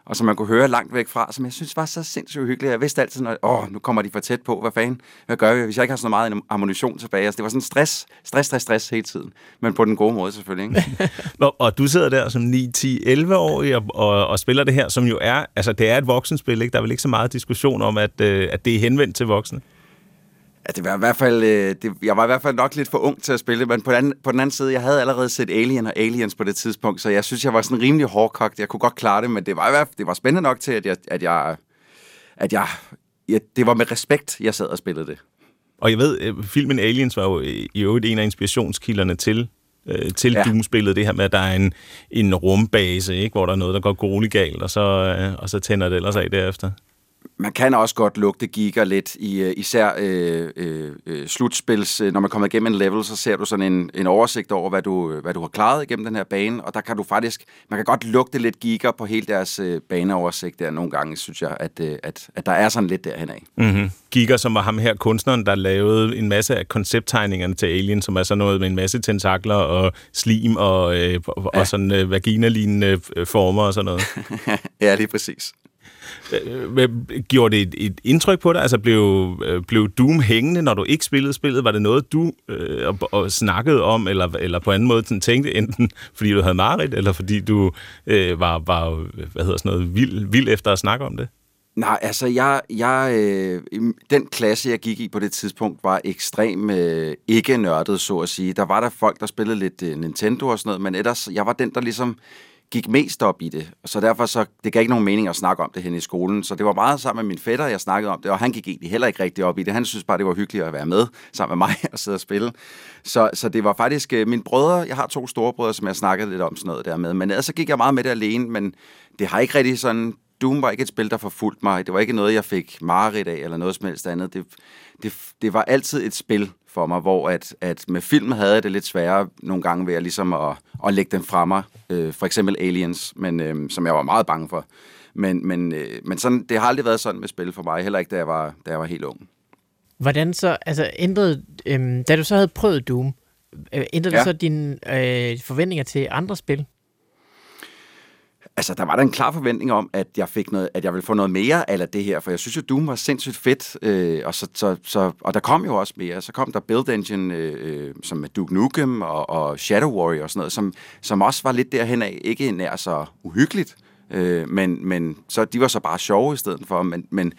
og som man kunne høre langt væk fra, som jeg synes var så sindssygt hyggeligt. Jeg vidste altid, at åh, nu kommer de for tæt på, hvad fanden, hvad gør vi, hvis jeg ikke har så meget ammunition tilbage? Altså, det var sådan stress, stress, stress, stress hele tiden, men på den gode måde selvfølgelig. Ikke? og, og du sidder der som 9, 10, 11 år og, og, og spiller det her, som jo er, altså det er et voksenspil, ikke? Der er vel ikke så meget diskussion om, at, øh, at det er henvendt til voksne? Ja, det var i hvert fald, øh, det, jeg var i hvert fald nok lidt for ung til at spille, men på den, anden, på den anden side, jeg havde allerede set Alien og Aliens på det tidspunkt, så jeg synes, jeg var sådan rimelig hårdkogt. Jeg kunne godt klare det, men det var i hvert fald, det var spændende nok til, at jeg, at jeg, at jeg, ja, det var med respekt, jeg sad og spillede det. Og jeg ved, øh, filmen Aliens var jo i øvrigt en af inspirationskilderne til øh, til ja. Doom-spillet, det her med, at der er en, en rumbase, ikke, hvor der er noget, der går grueligt galt, og så, øh, og så tænder det ellers af derefter man kan også godt lugte giger lidt, i, øh, især øh, øh, øh, slutspils. Når man kommer igennem en level, så ser du sådan en, en oversigt over, hvad du, hvad du har klaret igennem den her bane, og der kan du faktisk, man kan godt lugte lidt giger på hele deres øh, baneoversigt der nogle gange, synes jeg, at, øh, at, at der er sådan lidt derhen af. Mm-hmm. Giger, som var ham her kunstneren, der lavede en masse af koncepttegningerne til Alien, som er sådan noget med en masse tentakler og slim og, øh, og, ja. og sådan øh, vagina-lignende former og sådan noget. ja, lige præcis. Øh, gjorde det et, et indtryk på dig? Altså blev, øh, blev Doom hængende, når du ikke spillede spillet? Var det noget, du øh, og, og snakkede om, eller, eller på anden måde sådan, tænkte, enten fordi du havde mareridt, eller fordi du øh, var, var hvad hedder sådan noget, vild, vild efter at snakke om det? Nej, altså jeg, jeg øh, den klasse, jeg gik i på det tidspunkt, var ekstrem øh, ikke nørdet, så at sige. Der var der folk, der spillede lidt øh, Nintendo og sådan noget, men ellers, jeg var den, der ligesom gik mest op i det. Så derfor så, det gav ikke nogen mening at snakke om det hen i skolen. Så det var meget sammen med min fætter, jeg snakkede om det, og han gik egentlig heller ikke rigtig op i det. Han synes bare, det var hyggeligt at være med sammen med mig og sidde og spille. Så, så det var faktisk øh, min brødre, jeg har to storebrødre, som jeg snakkede lidt om sådan noget der med. Men ellers så gik jeg meget med det alene, men det har ikke rigtig sådan... Doom var ikke et spil, der forfulgte mig. Det var ikke noget, jeg fik mareridt af, eller noget som helst andet. Det, det, det var altid et spil, for mig, hvor at, at med film havde jeg det lidt sværere nogle gange ved at, ligesom at, at lægge den fra mig. Øh, for eksempel Aliens, men, øh, som jeg var meget bange for. Men, men, øh, men sådan, det har aldrig været sådan med spil for mig, heller ikke da jeg var, da jeg var helt ung. Hvordan så, altså ændrede, øh, da du så havde prøvet Doom, øh, ændrede ja. du så dine øh, forventninger til andre spil? Altså, der var der en klar forventning om, at jeg fik noget, at jeg ville få noget mere af det her, for jeg synes jo, Doom var sindssygt fedt, øh, og, så, så, så, og der kom jo også mere. Så kom der Build Engine, øh, øh som med Duke Nukem og, og Shadow Warrior og sådan noget, som, som også var lidt derhen af, ikke nær så uhyggeligt, Øh, men, men så, de var så bare sjove i stedet for. Men, men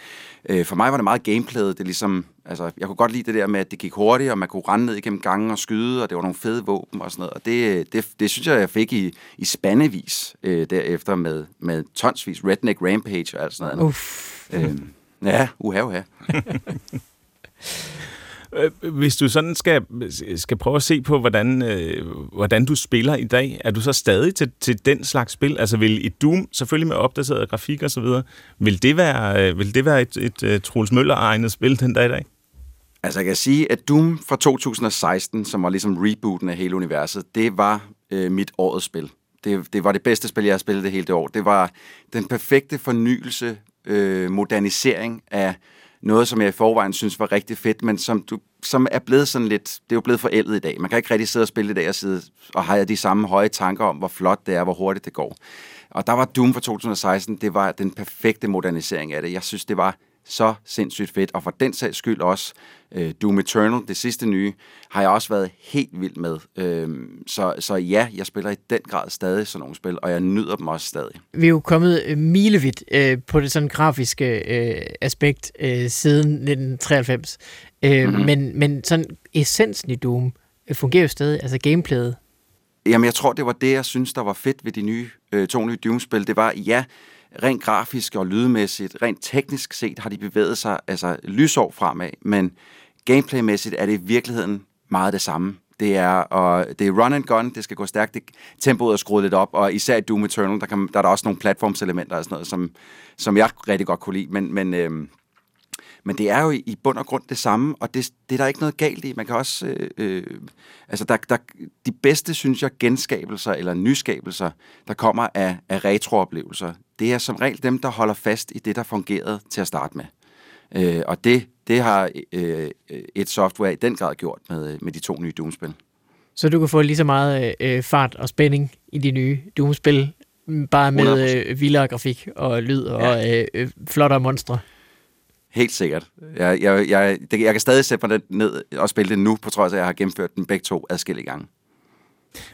øh, for mig var det meget gameplayet. Det ligesom, altså, jeg kunne godt lide det der med, at det gik hurtigt, og man kunne rende ned igennem gangen og skyde, og det var nogle fede våben og sådan noget. Og det, det, det synes jeg, jeg fik i, i spandevis øh, derefter med, med tonsvis Redneck Rampage og alt sådan noget. Uff. Øh, ja, uha, uha. Øh, hvis du sådan skal, skal prøve at se på, hvordan, øh, hvordan du spiller i dag, er du så stadig til, til den slags spil? Altså vil et Doom, selvfølgelig med opdateret grafik og så videre, vil det være, øh, vil det være et, et, et Troels Møller-egnet spil den dag i dag? Altså jeg kan sige, at Doom fra 2016, som var ligesom rebooten af hele universet, det var øh, mit årets spil. Det, det var det bedste spil, jeg har spillet det hele det år. Det var den perfekte fornyelse, øh, modernisering af noget, som jeg i forvejen synes var rigtig fedt, men som, du, som er blevet sådan lidt, det er jo blevet forældet i dag. Man kan ikke rigtig sidde og spille i dag og, sidde og have de samme høje tanker om, hvor flot det er, hvor hurtigt det går. Og der var Doom fra 2016, det var den perfekte modernisering af det. Jeg synes, det var så sindssygt fedt, og for den sags skyld også øh, Doom Eternal, det sidste nye, har jeg også været helt vild med. Øh, så, så ja, jeg spiller i den grad stadig sådan nogle spil, og jeg nyder dem også stadig. Vi er jo kommet øh, milevidt øh, på det sådan grafiske øh, aspekt øh, siden 1993, øh, mm-hmm. men, men sådan essensen i Doom øh, fungerer jo stadig, altså gameplayet. Jamen, jeg tror, det var det, jeg synes, der var fedt ved de nye, øh, to nye Doom-spil. Det var, ja, rent grafisk og lydmæssigt, rent teknisk set har de bevæget sig altså lysår fremad, men gameplaymæssigt er det i virkeligheden meget det samme. Det er, og det er run and gun, det skal gå stærkt, det, tempoet er skruet lidt op, og især i Doom Eternal, der, kan, der er der også nogle platformselementer og sådan noget, som, som jeg rigtig godt kunne lide, men, men, øh, men det er jo i bund og grund det samme, og det, det er der ikke noget galt i. Man kan også, øh, øh, altså der, der, de bedste, synes jeg, genskabelser eller nyskabelser, der kommer af, af retrooplevelser, det er som regel dem, der holder fast i det, der fungerede til at starte med. Øh, og det, det har øh, et software i den grad gjort med, med de to nye Doom-spil. Så du kan få lige så meget øh, fart og spænding i de nye Doom-spil, bare med øh, vildere grafik og lyd og ja. øh, øh, flottere monstre? Helt sikkert. Jeg, jeg, jeg, det, jeg kan stadig sætte mig ned og spille det nu, på trods af, at jeg har gennemført den begge to adskillige gange.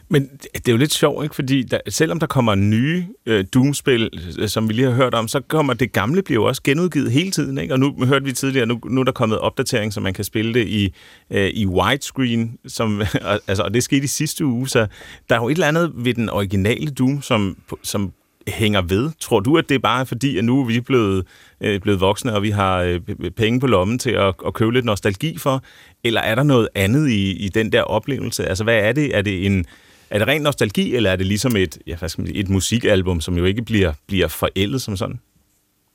Men det er jo lidt sjovt, ikke? fordi der, selvom der kommer nye øh, Doom-spil, øh, som vi lige har hørt om, så kommer det gamle bliver jo også genudgivet hele tiden. Ikke? Og nu hørte vi tidligere, nu, nu er der kommet opdatering, så man kan spille det i, øh, i widescreen, som, altså, og det skete i sidste uge, så der er jo et eller andet ved den originale Doom, som, som hænger ved? Tror du, at det er bare fordi, at nu er vi blevet, øh, blevet voksne, og vi har øh, penge på lommen til at, at købe lidt nostalgi for? Eller er der noget andet i, i den der oplevelse? Altså, hvad er det? Er det en... Er det ren nostalgi, eller er det ligesom et, ja, hvad skal man sige, et musikalbum, som jo ikke bliver, bliver forældet som sådan?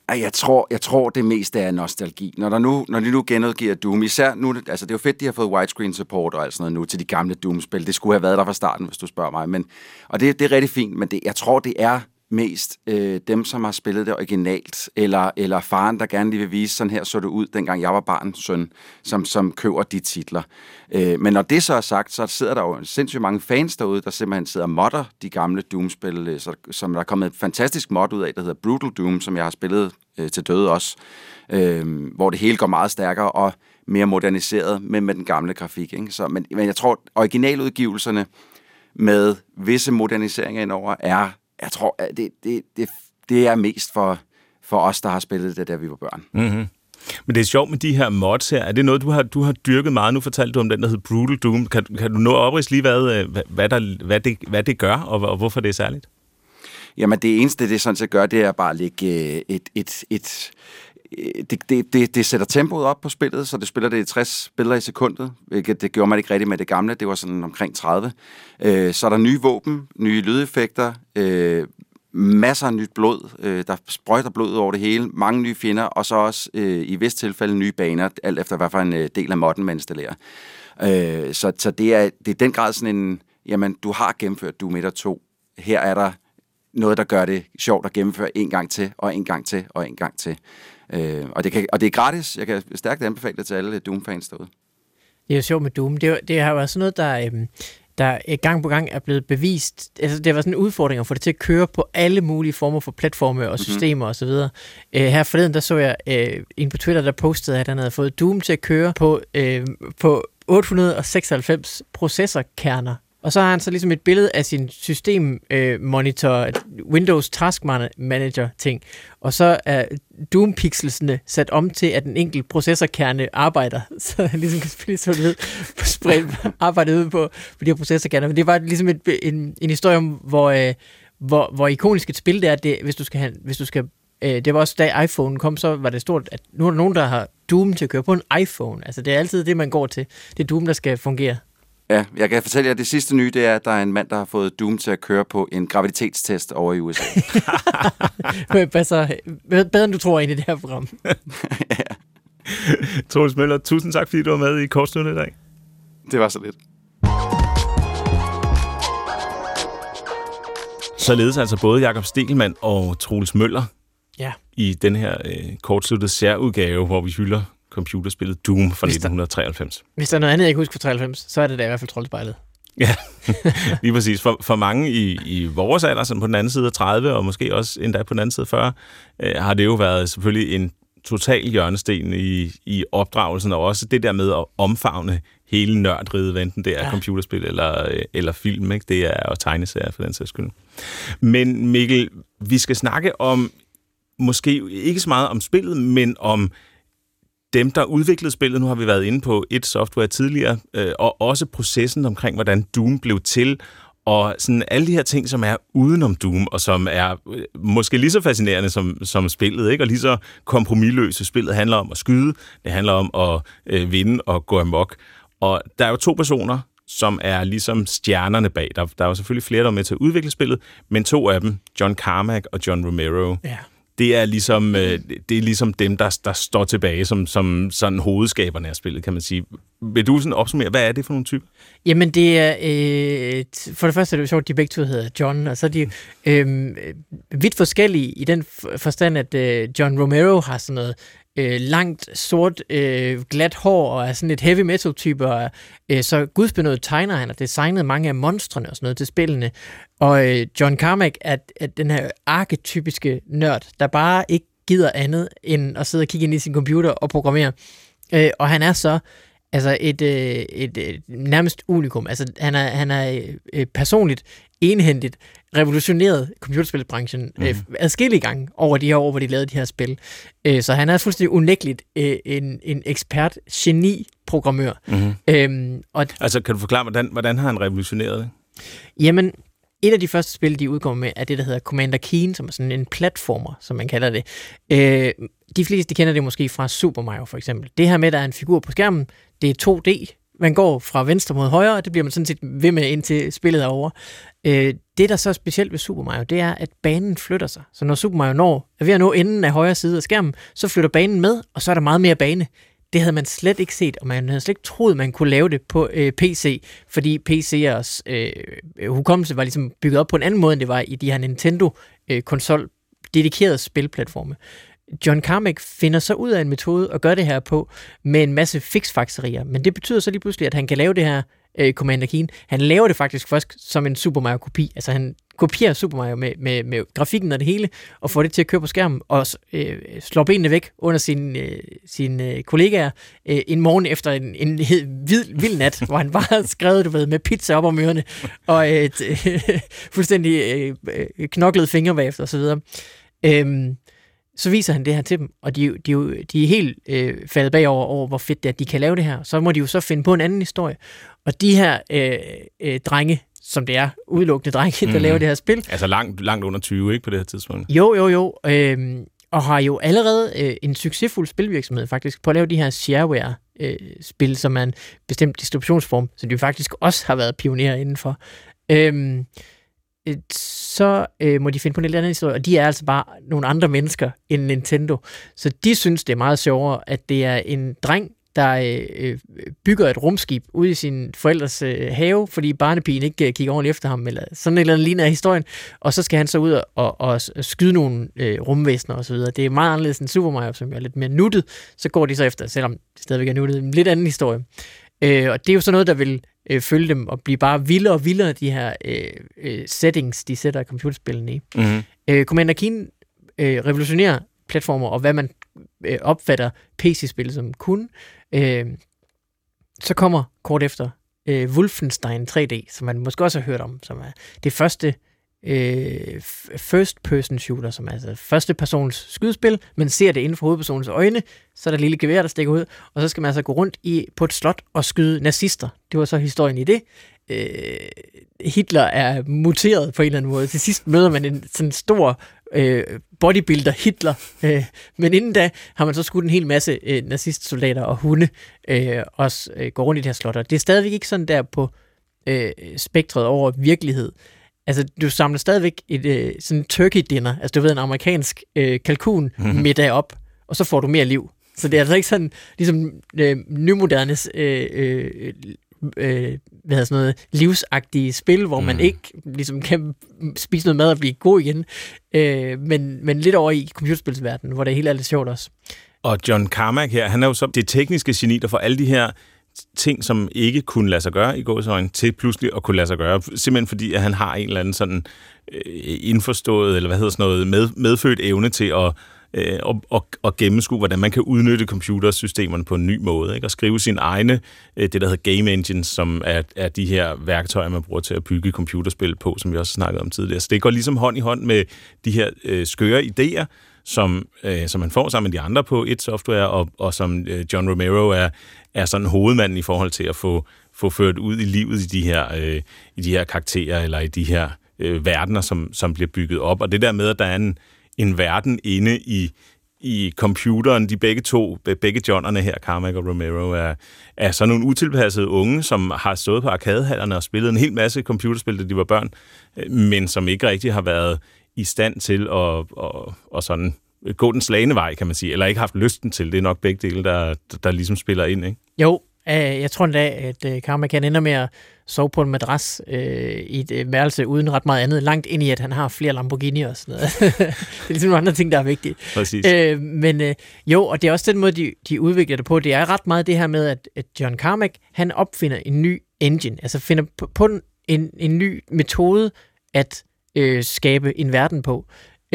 Jeg tror, jeg tror det meste er nostalgi. Når, der nu, når de nu genudgiver Doom, især nu, altså det er jo fedt, de har fået widescreen support og alt sådan noget nu til de gamle Doom-spil. Det skulle have været der fra starten, hvis du spørger mig. Men, og det, det er rigtig fint, men det, jeg tror, det er mest øh, dem, som har spillet det originalt, eller, eller faren, der gerne lige vil vise, sådan her så det ud, dengang jeg var barn, søn, som, som køber de titler. Øh, men når det så er sagt, så sidder der jo sindssygt mange fans derude, der simpelthen sidder og modder de gamle Doom-spil, øh, så, som der er kommet et fantastisk mod ud af, der hedder Brutal Doom, som jeg har spillet øh, til døde også, øh, hvor det hele går meget stærkere og mere moderniseret, men med den gamle grafik. Ikke? Så, men, men jeg tror, originaludgivelserne med visse moderniseringer indover er jeg tror, at det, det, det, det er mest for, for os, der har spillet det, da vi var børn. Mm-hmm. Men det er sjovt med de her mods her. Er det noget, du har, du har dyrket meget? Nu fortalte du om den, der hedder Brutal Doom. Kan, kan du nå oprids lige, hvad, øh, hvad, hvad, der, hvad, det, hvad det gør, og, og hvorfor det er særligt? Jamen, det eneste, det sådan set gør, det er bare at lægge øh, et, et, et, Øh, det, det, det, det sætter tempoet op på spillet, så det spiller det i 60 billeder i sekundet, hvilket det gjorde man ikke rigtigt med det gamle, det var sådan omkring 30. Øh, så er der nye våben, nye lydeffekter, øh, masser af nyt blod, øh, der sprøjter blod over det hele, mange nye fjender, og så også øh, i vist tilfælde nye baner, alt efter hvad for en øh, del af modden man installerer. Øh, så så det, er, det er den grad sådan en, jamen du har gennemført Doom 1 og 2, her er der noget, der gør det sjovt at gennemføre en gang til, og en gang til, og en gang til. Øh, og, det kan, og det er gratis. Jeg kan stærkt anbefale det til alle Doom-fans derude. Det er jo sjovt med Doom. Det, er, det har jo været sådan noget, der, øhm, der gang på gang er blevet bevist. Altså, det har været sådan en udfordring at få det til at køre på alle mulige former for platforme og mhm. systemer mm-hmm. osv. Øh, her forleden, der så jeg øh, en på Twitter, der postede, at han havde fået Doom til at køre på, øh, på 896 processorkerner og så har han så ligesom et billede af sin systemmonitor, øh, Windows Task Manager ting. Og så er Doom-pixelsene sat om til, at den enkelt processorkerne arbejder. Så han ligesom kan spille så ved på spredt arbejde ude på, på de her processorkerner. Men det var ligesom et, en, en historie om, hvor, øh, hvor, hvor ikonisk et spil det er, det, hvis du skal, have, hvis du skal øh, det var også da iPhone kom, så var det stort, at nu er der nogen, der har Doom til at køre på en iPhone. Altså det er altid det, man går til. Det er Doom, der skal fungere. Ja, jeg kan fortælle jer, at det sidste nye, det er, at der er en mand, der har fået Doom til at køre på en graviditetstest over i USA. Passer bedre, end du tror ind i det her program. ja. Troels Møller, tusind tak, fordi du var med i Kortsluttet i dag. Det var så lidt. Således altså både Jakob Stelmann og Troels Møller ja. i den her øh, kortsluttede særudgave, hvor vi hylder computerspillet Doom fra hvis 1993. Der, hvis der er noget andet, jeg ikke husker fra 93, så er det da i hvert fald Troldspejlet. Ja, lige præcis. For, for mange i, i vores alder, som på den anden side af 30, og måske også endda på den anden side af 40, øh, har det jo været selvfølgelig en total hjørnesten i, i opdragelsen, og også det der med at omfavne hele nørdriget, enten det er ja. computerspil eller, øh, eller film, ikke? det er og tegneserier for den sags skyld. Men Mikkel, vi skal snakke om, måske ikke så meget om spillet, men om dem, der udviklede spillet, nu har vi været inde på et software tidligere, øh, og også processen omkring, hvordan Doom blev til, Og sådan alle de her ting, som er udenom Doom, og som er øh, måske lige så fascinerende som, som spillet, ikke? og lige så kompromilløse. Spillet handler om at skyde, det handler om at øh, vinde og gå amok. Og der er jo to personer, som er ligesom stjernerne bag. Der, der er jo selvfølgelig flere, der er med til at udvikle spillet, men to af dem, John Carmack og John Romero, Ja det er ligesom, øh, det er ligesom dem, der, der står tilbage som, som sådan hovedskaberne af spillet, kan man sige. Vil du sådan opsummere, hvad er det for nogle typer? Jamen, det er... Øh, for det første er det jo sjovt, de begge to hedder John, og så er de øh, vidt forskellige i den forstand, at øh, John Romero har sådan noget øh, langt, sort, øh, glat hår, og er sådan lidt heavy metal-type, og øh, så gudsbenået tegner han, og designet mange af monstrene og sådan noget til spillene. Og øh, John Carmack er, er den her arketypiske nørd, der bare ikke gider andet, end at sidde og kigge ind i sin computer og programmere. Øh, og han er så altså et, øh, et, et nærmest unikum. Altså, han er, han er øh, øh personligt, enhændigt revolutioneret computerspilbranchen mm. øh, adskillige gange over de her år, hvor de lavede de her spil. Øh, så han er fuldstændig unægteligt øh, en, en ekspert, geni, programmør. Mm-hmm. Øhm, og Altså, kan du forklare, hvordan, hvordan har han revolutioneret det? Jamen, et af de første spil, de udkommer med, er det, der hedder Commander Keen, som er sådan en platformer, som man kalder det. Øh, de fleste kender det måske fra Super Mario, for eksempel. Det her med, at der er en figur på skærmen, det er 2D. Man går fra venstre mod højre, og det bliver man sådan set ved med, indtil spillet er over. Øh, det, der så er specielt ved Super Mario, det er, at banen flytter sig. Så når Super Mario når, er ved at nå enden af højre side af skærmen, så flytter banen med, og så er der meget mere bane. Det havde man slet ikke set, og man havde slet ikke troet, man kunne lave det på øh, PC, fordi PC'ers øh, hukommelse var ligesom bygget op på en anden måde, end det var i de her Nintendo-konsol øh, dedikerede spilplatforme. John Carmack finder så ud af en metode at gøre det her på med en masse fixfakserier, men det betyder så lige pludselig, at han kan lave det her øh, Commander Keen. Han laver det faktisk først som en Super Mario-kopi, altså han kopierer Super Mario med, med, med grafikken og det hele, og får det til at køre på skærmen, og øh, slår benene væk under øh, sine øh, sin, øh, kollegaer øh, en morgen efter en, en hed, vid, vild nat, hvor han bare havde skrevet, du ved, med pizza op om ørerne, og et øh, fuldstændig øh, øh knoklede fingre bagefter osv. Øhm, så viser han det her til dem, og de, de, de er helt øh, faldet bagover over, hvor fedt det er, at de kan lave det her. Så må de jo så finde på en anden historie. Og de her øh, øh, drenge, som det er, udelukkende drenge, der mm. laver det her spil, Altså langt, langt under 20, ikke, på det her tidspunkt? jo, jo, jo, øh, og har jo allerede øh, en succesfuld spilvirksomhed faktisk på at lave de her shareware-spil, som er en bestemt distributionsform, som de faktisk også har været pionerer indenfor. Øh, øh, så øh, må de finde på en lidt anden historie, og de er altså bare nogle andre mennesker end Nintendo. Så de synes, det er meget sjovere, at det er en dreng, der øh, øh bygger et rumskib ude i sin forældres øh, have, fordi barnepigen ikke øh, kigger ordentligt efter ham, eller sådan et eller andet lignende af historien, og så skal han så ud og, og, og skyde nogle øh, rumvæsener osv. Det er meget anderledes end Super Mario, som er lidt mere nuttet. Så går de så efter, selvom det stadigvæk er nuttet, en lidt anden historie. Øh, og det er jo sådan noget, der vil øh, følge dem og blive bare vildere og vildere, de her øh, øh, settings, de sætter computerspillene i. Mm-hmm. Øh, Commander Keen øh, revolutionerer platformer, og hvad man øh, opfatter PC-spil som kun. Øh, så kommer kort efter øh, Wolfenstein 3D, som man måske også har hørt om, som er det første øh, first-person shooter, som er altså første persons skydespil, men ser det inden for hovedpersonens øjne, så er der et lille gevær, der stikker ud, og så skal man altså gå rundt i, på et slot og skyde nazister. Det var så historien i det. Øh, Hitler er muteret på en eller anden måde. Til sidst møder man en sådan stor øh, bodybuilder Hitler, øh, men inden da har man så skudt en hel masse øh, nazistsoldater og hunde øh, også øh, går rundt i det her slot. Og det er stadigvæk ikke sådan der på øh, spektret over virkelighed. Altså, du samler stadigvæk et øh, sådan turkey dinner, altså du ved, en amerikansk øh, kalkun middag op, og så får du mere liv. Så det er altså ikke sådan, ligesom øh, nymodernes øh, øh, øh, hvad hedder sådan noget, livsagtige spil, hvor mm. man ikke ligesom kan spise noget mad og blive god igen, øh, men, men lidt over i computerspilsverdenen, hvor det hele er lidt sjovt også. Og John Carmack her, han er jo så det tekniske geni, der får alle de her ting, som ikke kunne lade sig gøre i gåsøjne, til pludselig at kunne lade sig gøre. Simpelthen fordi, at han har en eller anden sådan øh, indforstået, eller hvad hedder sådan noget, med, medfødt evne til at øh, og, og, og gennemskue, hvordan man kan udnytte computersystemerne på en ny måde, ikke? og skrive sin egne, øh, det der hedder game engines, som er, er de her værktøjer, man bruger til at bygge computerspil på, som vi også snakkede om tidligere. Så det går ligesom hånd i hånd med de her øh, skøre idéer, som, øh, som man får sammen med de andre på et software, og, og som øh, John Romero er, er sådan hovedmanden i forhold til at få, få ført ud i livet i de her, øh, i de her karakterer, eller i de her øh, verdener, som, som bliver bygget op. Og det der med, at der er en, en verden inde i, i computeren, de begge to, begge Johnnerne her, Carmack og Romero, er, er sådan nogle utilpassede unge, som har stået på arkadehallerne og spillet en hel masse computerspil, da de var børn, øh, men som ikke rigtig har været i stand til at, at, at sådan gå den slagende vej, kan man sige, eller ikke haft lysten til. Det er nok begge dele, der, der ligesom spiller ind, ikke? Jo, øh, jeg tror endda, at øh, Karma kan ende med at sove på en madras øh, i et øh, værelse uden ret meget andet, langt ind i, at han har flere Lamborghini og sådan noget. det er ligesom nogle andre ting, der er vigtige. Præcis. Øh, men øh, jo, og det er også den måde, de, de udvikler det på. Det er ret meget det her med, at, at John Carmack, han opfinder en ny engine, altså finder på, på en, en ny metode at øh, skabe en verden på.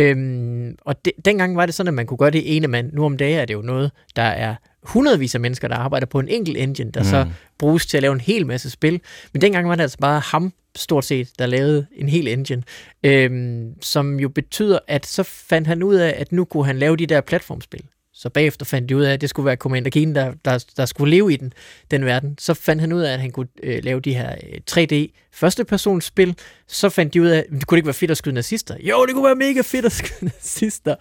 Øhm, og det, dengang var det sådan, at man kunne gøre det ene mand. Nu om dagen er det jo noget, der er hundredvis af mennesker, der arbejder på en enkelt engine, der mm. så bruges til at lave en hel masse spil. Men dengang var det altså bare ham, stort set, der lavede en hel engine, øhm, som jo betyder, at så fandt han ud af, at nu kunne han lave de der platformspil. Så bagefter fandt de ud af, at det skulle være Commander Keen, der, der, der skulle leve i den, den verden. Så fandt han ud af, at han kunne øh, lave de her øh, 3D førstepersonsspil. Så fandt de ud af, at det kunne ikke være fedt at skyde nazister. Jo, det kunne være mega fedt at skyde nazister.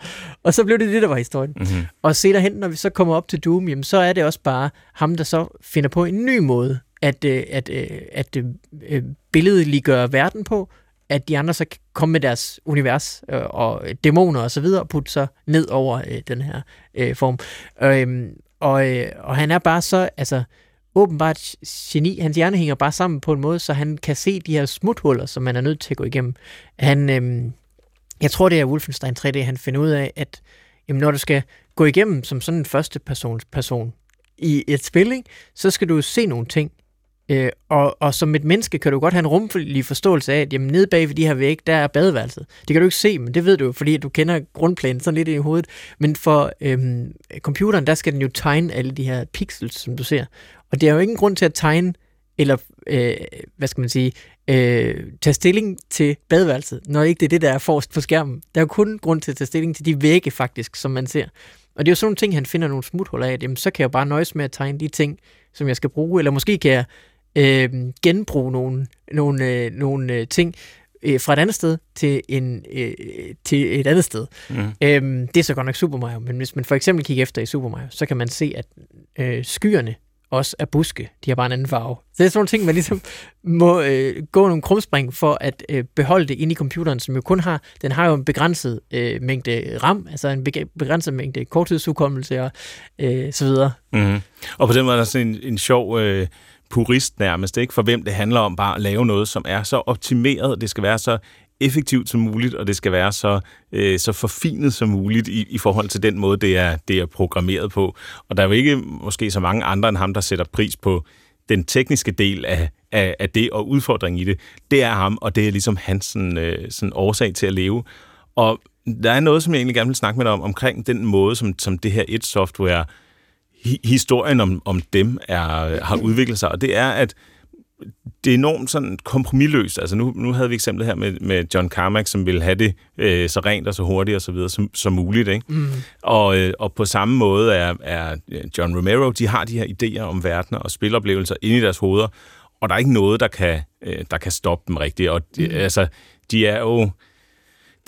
Og så blev det det, der var historien. Mm-hmm. Og senere hen, når vi så kommer op til Doom, jamen, så er det også bare ham, der så finder på en ny måde at, øh, at, øh, at øh, billedliggøre verden på, at de andre så kan komme med deres univers øh, og dæmoner og så videre og putte sig ned over øh, den her øh, form. Øh, og, øh, og han er bare så, altså åbenbart geni. Hans hjerne hænger bare sammen på en måde, så han kan se de her smuthuller, som man er nødt til at gå igennem. Han, øh, jeg tror, det er Wolfenstein 3D, han finder ud af, at jamen, når du skal gå igennem som sådan en første persons person i et spil, ikke, så skal du se nogle ting, Øh, og, og som et menneske kan du godt have en rummelig forståelse af, at jamen, nede bag ved de her vægge, der er badeværelset. Det kan du ikke se, men det ved du fordi du kender grundplanen sådan lidt i hovedet. Men for øhm, computeren, der skal den jo tegne alle de her pixels, som du ser. Og det er jo ingen grund til at tegne, eller øh, hvad skal man sige, øh, tage stilling til badeværelset, når ikke det er det, der er forrest på skærmen. Der er jo kun grund til at tage stilling til de vægge, faktisk, som man ser. Og det er jo sådan nogle ting, han finder nogle smuthuller af, at jamen, så kan jeg bare nøjes med at tegne de ting, som jeg skal bruge, eller måske kan jeg øh, genbruge nogle, nogle, øh, nogle øh, ting øh, fra et andet sted til, en, øh, til et andet sted. Mm. Øh, det er så godt nok Super Mario, men hvis man for eksempel kigger efter i Super Mario, så kan man se, at øh, skyerne også er buske. De har bare en anden farve. Så det er sådan nogle ting, man ligesom må øh, gå nogle krumspring for at øh, beholde det inde i computeren, som jo kun har, den har jo en begrænset øh, mængde RAM, altså en begrænset mængde korttidsudkommelse og øh, så videre. Mm. Og på den måde er der sådan en, en sjov... Øh purist nærmest, ikke? for hvem det handler om bare at lave noget, som er så optimeret, det skal være så effektivt som muligt, og det skal være så, øh, så forfinet som muligt i, i forhold til den måde, det er, det er programmeret på. Og der er jo ikke måske så mange andre end ham, der sætter pris på den tekniske del af, af, af det og udfordringen i det. Det er ham, og det er ligesom hans sådan, øh, sådan årsag til at leve. Og der er noget, som jeg egentlig gerne vil snakke med dig om, omkring den måde, som, som det her et software historien om, om dem er, har udviklet sig, og det er, at det er enormt sådan kompromilløst. Altså nu, nu havde vi eksemplet her med, med John Carmack, som ville have det øh, så rent og så hurtigt og så videre som, som muligt. Ikke? Mm. Og, øh, og på samme måde er, er John Romero, de har de her idéer om verdener og spiloplevelser inde i deres hoveder, og der er ikke noget, der kan, øh, der kan stoppe dem rigtigt. Og de, mm. altså, de er jo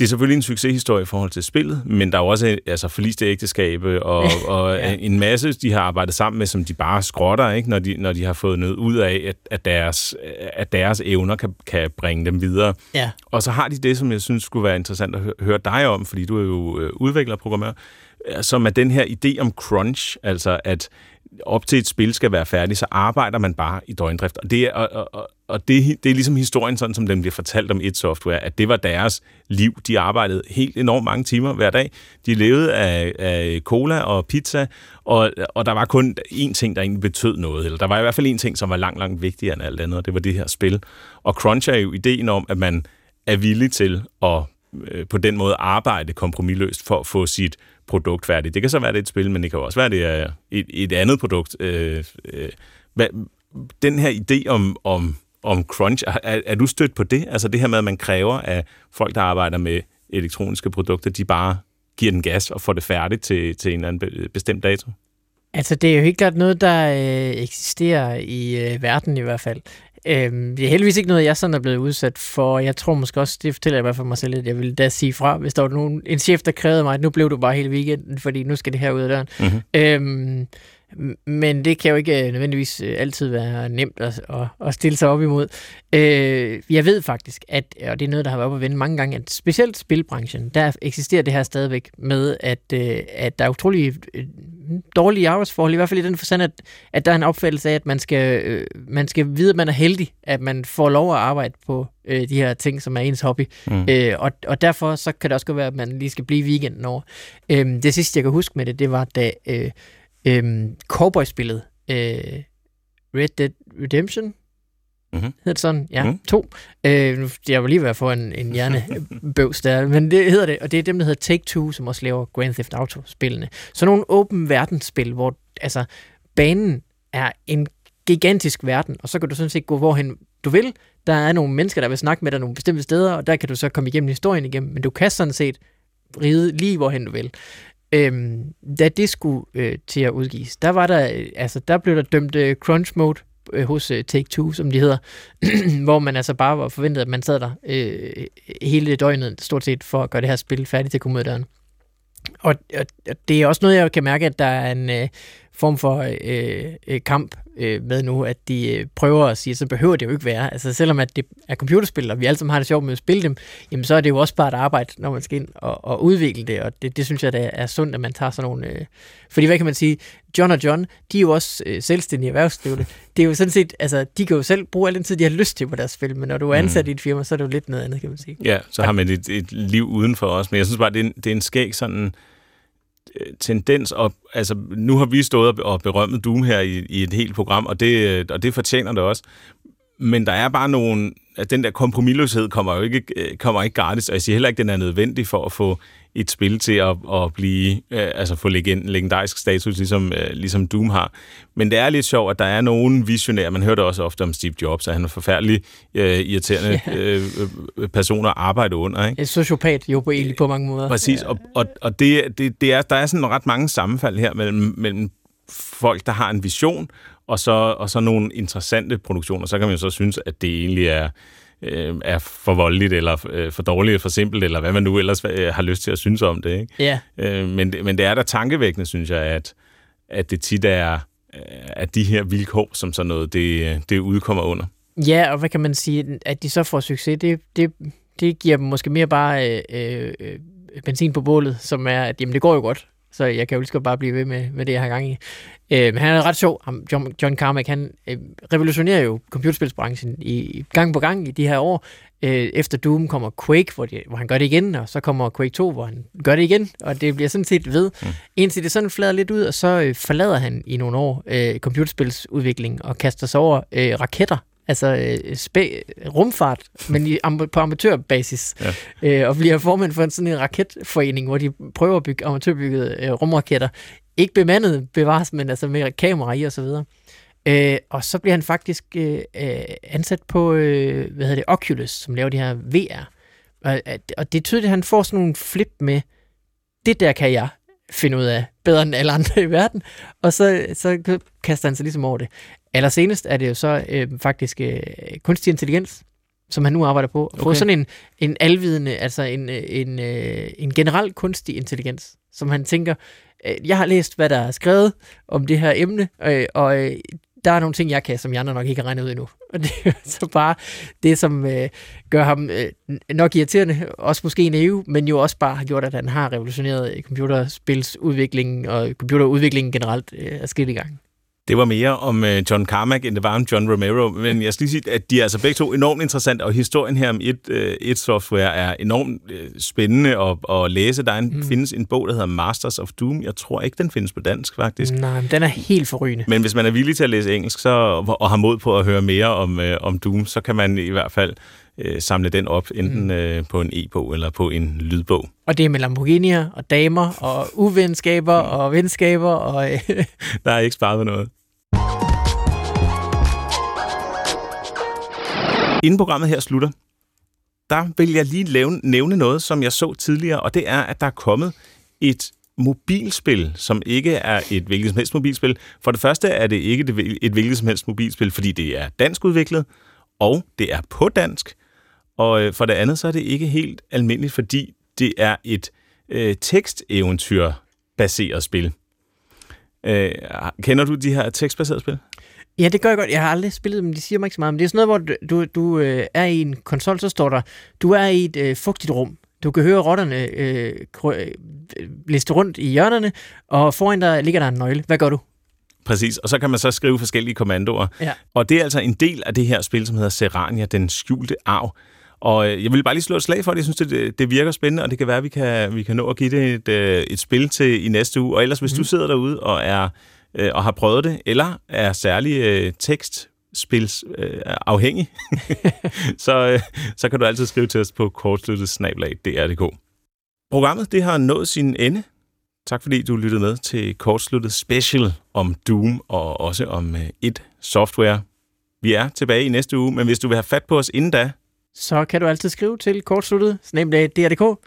det er selvfølgelig en succeshistorie i forhold til spillet, men der er jo også altså, forliste ægteskabe og, og ja. en masse, de har arbejdet sammen med, som de bare skrotter, ikke? Når, de, når de har fået noget ud af, at, at, deres, at deres evner kan, kan bringe dem videre. Ja. Og så har de det, som jeg synes skulle være interessant at høre dig om, fordi du er jo øh, udvikler og programmør, som er den her idé om crunch, altså at op til et spil skal være færdigt, så arbejder man bare i døgndrift. Og det er, og, og, og det, det er ligesom historien, sådan som den bliver fortalt om et software, at det var deres liv. De arbejdede helt enormt mange timer hver dag. De levede af, af cola og pizza, og, og der var kun én ting, der egentlig betød noget. Eller der var i hvert fald én ting, som var langt, langt vigtigere end alt andet, og det var det her spil. Og crunch er jo ideen om, at man er villig til at øh, på den måde arbejde kompromilløst for at få sit produkt færdigt. Det kan så være, det er et spil, men det kan også være, det er et, et andet produkt. Øh, øh, hvad, den her idé om, om, om crunch, er, er du stødt på det? Altså det her med, at man kræver af folk, der arbejder med elektroniske produkter, de bare giver den gas og får det færdigt til, til en eller anden bestemt dato? Altså, det er jo helt klart noget, der øh, eksisterer i øh, verden i hvert fald. Øhm, det er heldigvis ikke noget, jeg sådan er blevet udsat for. Jeg tror måske også, det fortæller jeg i hvert fald mig selv, at jeg ville da sige fra, hvis der var nogen, en chef, der krævede mig, at nu blev du bare hele weekenden, fordi nu skal det her ud af døren. Mm-hmm. Øhm, men det kan jo ikke øh, nødvendigvis øh, altid være nemt at, at, at stille sig op imod. Øh, jeg ved faktisk, at, og det er noget, der har været op at vende mange gange, at specielt spilbranchen, der eksisterer det her stadigvæk med, at, at der er utrolig dårlige arbejdsforhold, i hvert fald i den forstand, at, at der er en opfattelse af, at man skal, man skal vide, at man er heldig, at man får lov at arbejde på de her ting, som er ens hobby. Mm. og, og derfor så kan det også godt være, at man lige skal blive weekenden over. det sidste, jeg kan huske med det, det var, da øhm, cowboy-spillet øh, Red Dead Redemption, mm-hmm. hedder det sådan? Ja, mm. to. Øh, jeg var lige ved at få en, en hjernebøvs der, men det hedder det, og det er dem, der hedder Take-Two, som også laver Grand Theft Auto-spillene. Så nogle åben verdensspil, hvor altså, banen er en gigantisk verden, og så kan du sådan set gå hvorhen du vil. Der er nogle mennesker, der vil snakke med dig nogle bestemte steder, og der kan du så komme igennem historien igennem, men du kan sådan set ride lige hvorhen du vil. Øhm, da det skulle øh, til at udgives, der var der, øh, altså der blev der dømt øh, crunch mode øh, hos øh, Take-Two, som de hedder, hvor man altså bare var forventet, at man sad der øh, hele døgnet stort set for at gøre det her spil færdigt til at komme ud af døren. Og, og, og det er også noget, jeg kan mærke, at der er en øh, form for øh, øh, kamp øh, med nu, at de øh, prøver at sige, så behøver det jo ikke være. Altså selvom at det er computerspil, og vi alle sammen har det sjovt med at spille dem, jamen så er det jo også bare et arbejde, når man skal ind og, og udvikle det, og det, det synes jeg, det er sundt, at man tager sådan nogle... Øh, fordi hvad kan man sige, John og John, de er jo også øh, selvstændige erhvervsdrivende. Det er jo sådan set, altså de kan jo selv bruge al den tid, de har lyst til på deres spil, men når du er ansat mm. i et firma, så er det jo lidt noget andet, kan man sige. Ja, så har man et, et liv udenfor os, men jeg synes bare, det er en, det er en skæg sådan Øh, tendens, og altså, nu har vi stået og berømmet Doom her i, i et helt program, og det, øh, og det fortjener det også. Men der er bare nogle, at den der kompromilløshed kommer jo ikke, øh, kommer ikke gratis, og jeg siger heller ikke, at den er nødvendig for at få et spil til at, at blive, øh, altså få legend, legendarisk status, ligesom, øh, ligesom Doom har. Men det er lidt sjovt, at der er nogen visionære, man hørte også ofte om Steve Jobs, at han er forfærdelig øh, irriterende ja. øh, personer at arbejde under. Ikke? En sociopat jo på, egentlig på mange måder. Præcis, og, og, og det, det, det er, der er sådan ret mange sammenfald her mellem, mellem folk, der har en vision, og så, og så nogle interessante produktioner. Så kan man jo så synes, at det egentlig er øh, er for voldeligt, eller øh, for dårligt, eller for simpelt, eller hvad man nu ellers øh, har lyst til at synes om det. Ikke? Ja. Øh, men, men det er da tankevækkende, synes jeg, at, at det tit er at de her vilkår, som sådan noget, det, det udkommer under. Ja, og hvad kan man sige, at de så får succes, det, det, det giver dem måske mere bare øh, øh, benzin på bålet, som er, at jamen, det går jo godt, så jeg kan jo lige bare blive ved med, med det, jeg har gang i. Øh, men han er ret sjov. John, John Carmack, han øh, revolutionerer jo computerspilsbranchen i, gang på gang i de her år. Øh, efter Doom kommer Quake, hvor, de, hvor han gør det igen, og så kommer Quake 2, hvor han gør det igen, og det bliver sådan set ved. Mm. Indtil det sådan flader lidt ud, og så øh, forlader han i nogle år øh, computerspilsudvikling og kaster sig over øh, raketter altså øh, spæ- rumfart, men i, am- på amatørbasis, ja. øh, og bliver formand for en sådan en raketforening, hvor de prøver at bygge amatørbyggede øh, rumraketter. Ikke bemandet bevares, men altså med kamera i og så videre. Øh, og så bliver han faktisk øh, øh, ansat på, øh, hvad hedder det, Oculus, som laver de her VR. Og, og det er tydeligt, at han får sådan nogle flip med, det der kan jeg finde ud af bedre end alle andre i verden. Og så, så kaster han sig ligesom over det. Allersenest er det jo så øh, faktisk øh, kunstig intelligens, som han nu arbejder på. At okay. få sådan en, en alvidende, altså en, øh, en, øh, en generel kunstig intelligens, som han tænker, øh, jeg har læst, hvad der er skrevet om det her emne, øh, og øh, der er nogle ting, jeg kan, som jeg andre nok ikke har regnet ud endnu. Og det er så bare det, som øh, gør ham øh, nok irriterende, også måske naiv, men jo også bare har gjort, at han har revolutioneret computerspilsudviklingen og computerudviklingen generelt øh, afskillige gange. Det var mere om uh, John Carmack, end det var om John Romero. Men jeg skal lige sige, at de er altså begge to enormt interessante, og historien her om et, uh, et software er enormt uh, spændende at, at læse. Der er en, mm. findes en bog, der hedder Masters of Doom. Jeg tror ikke, den findes på dansk, faktisk. Nej, men den er helt forrygende. Men hvis man er villig til at læse engelsk så, og har mod på at høre mere om, om Doom, så kan man i hvert fald uh, samle den op, enten mm. uh, på en e-bog eller på en lydbog. Og det er med Lamborghinier og damer og uvenskaber og venskaber. Og der er ikke sparet noget. Inden programmet her slutter, der vil jeg lige lave, nævne noget, som jeg så tidligere, og det er, at der er kommet et mobilspil, som ikke er et hvilket som helst mobilspil. For det første er det ikke et hvilket som helst mobilspil, fordi det er dansk udviklet, og det er på dansk. Og øh, for det andet så er det ikke helt almindeligt, fordi det er et øh, teksteventyr-baseret spil. Øh, kender du de her tekstbaserede spil? Ja, det gør jeg godt. Jeg har aldrig spillet dem, de siger mig ikke så meget. Men det er sådan noget, hvor du, du øh, er i en konsol, så står der, du er i et øh, fugtigt rum. Du kan høre rotterne øh, øh, liste rundt i hjørnerne, og foran dig ligger der en nøgle. Hvad gør du? Præcis, og så kan man så skrive forskellige kommandoer. Ja. Og det er altså en del af det her spil, som hedder Serania, den skjulte arv. Og øh, jeg vil bare lige slå et slag for det. Jeg synes, det, det virker spændende, og det kan være, at vi kan, vi kan nå at give det et, øh, et spil til i næste uge. Og ellers, hvis mm. du sidder derude og er øh, og har prøvet det, eller er særlig øh, tekstspils øh, afhængig, så, øh, så kan du altid skrive til os på kortsluttet snablag dr.dk. Programmet det har nået sin ende. Tak fordi du lyttede med til kortsluttet special om Doom og også om øh, et software. Vi er tilbage i næste uge, men hvis du vil have fat på os inden da, så kan du altid skrive til kortsluttet snablag.dr.dk.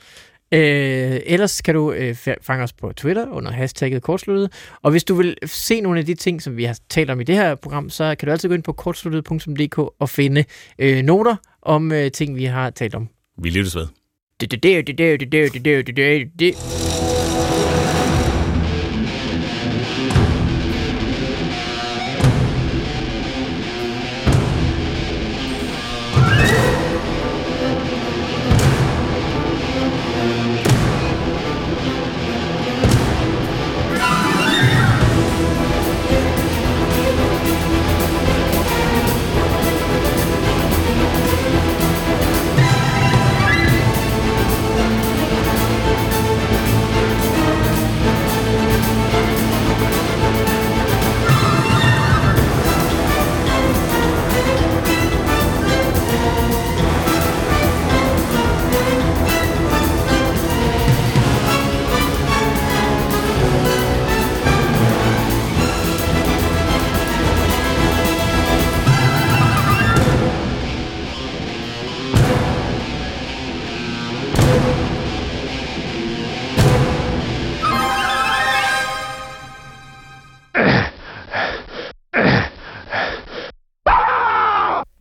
Øh, ellers kan du øh, fange os på Twitter under hashtagget kortsluttet. Og hvis du vil se nogle af de ting, som vi har talt om i det her program, så kan du altid gå ind på kortsluttet.dk og finde øh, noter om øh, ting, vi har talt om. Vi lyttes ved. Det, det, det, det, det, det, det, det, det, det.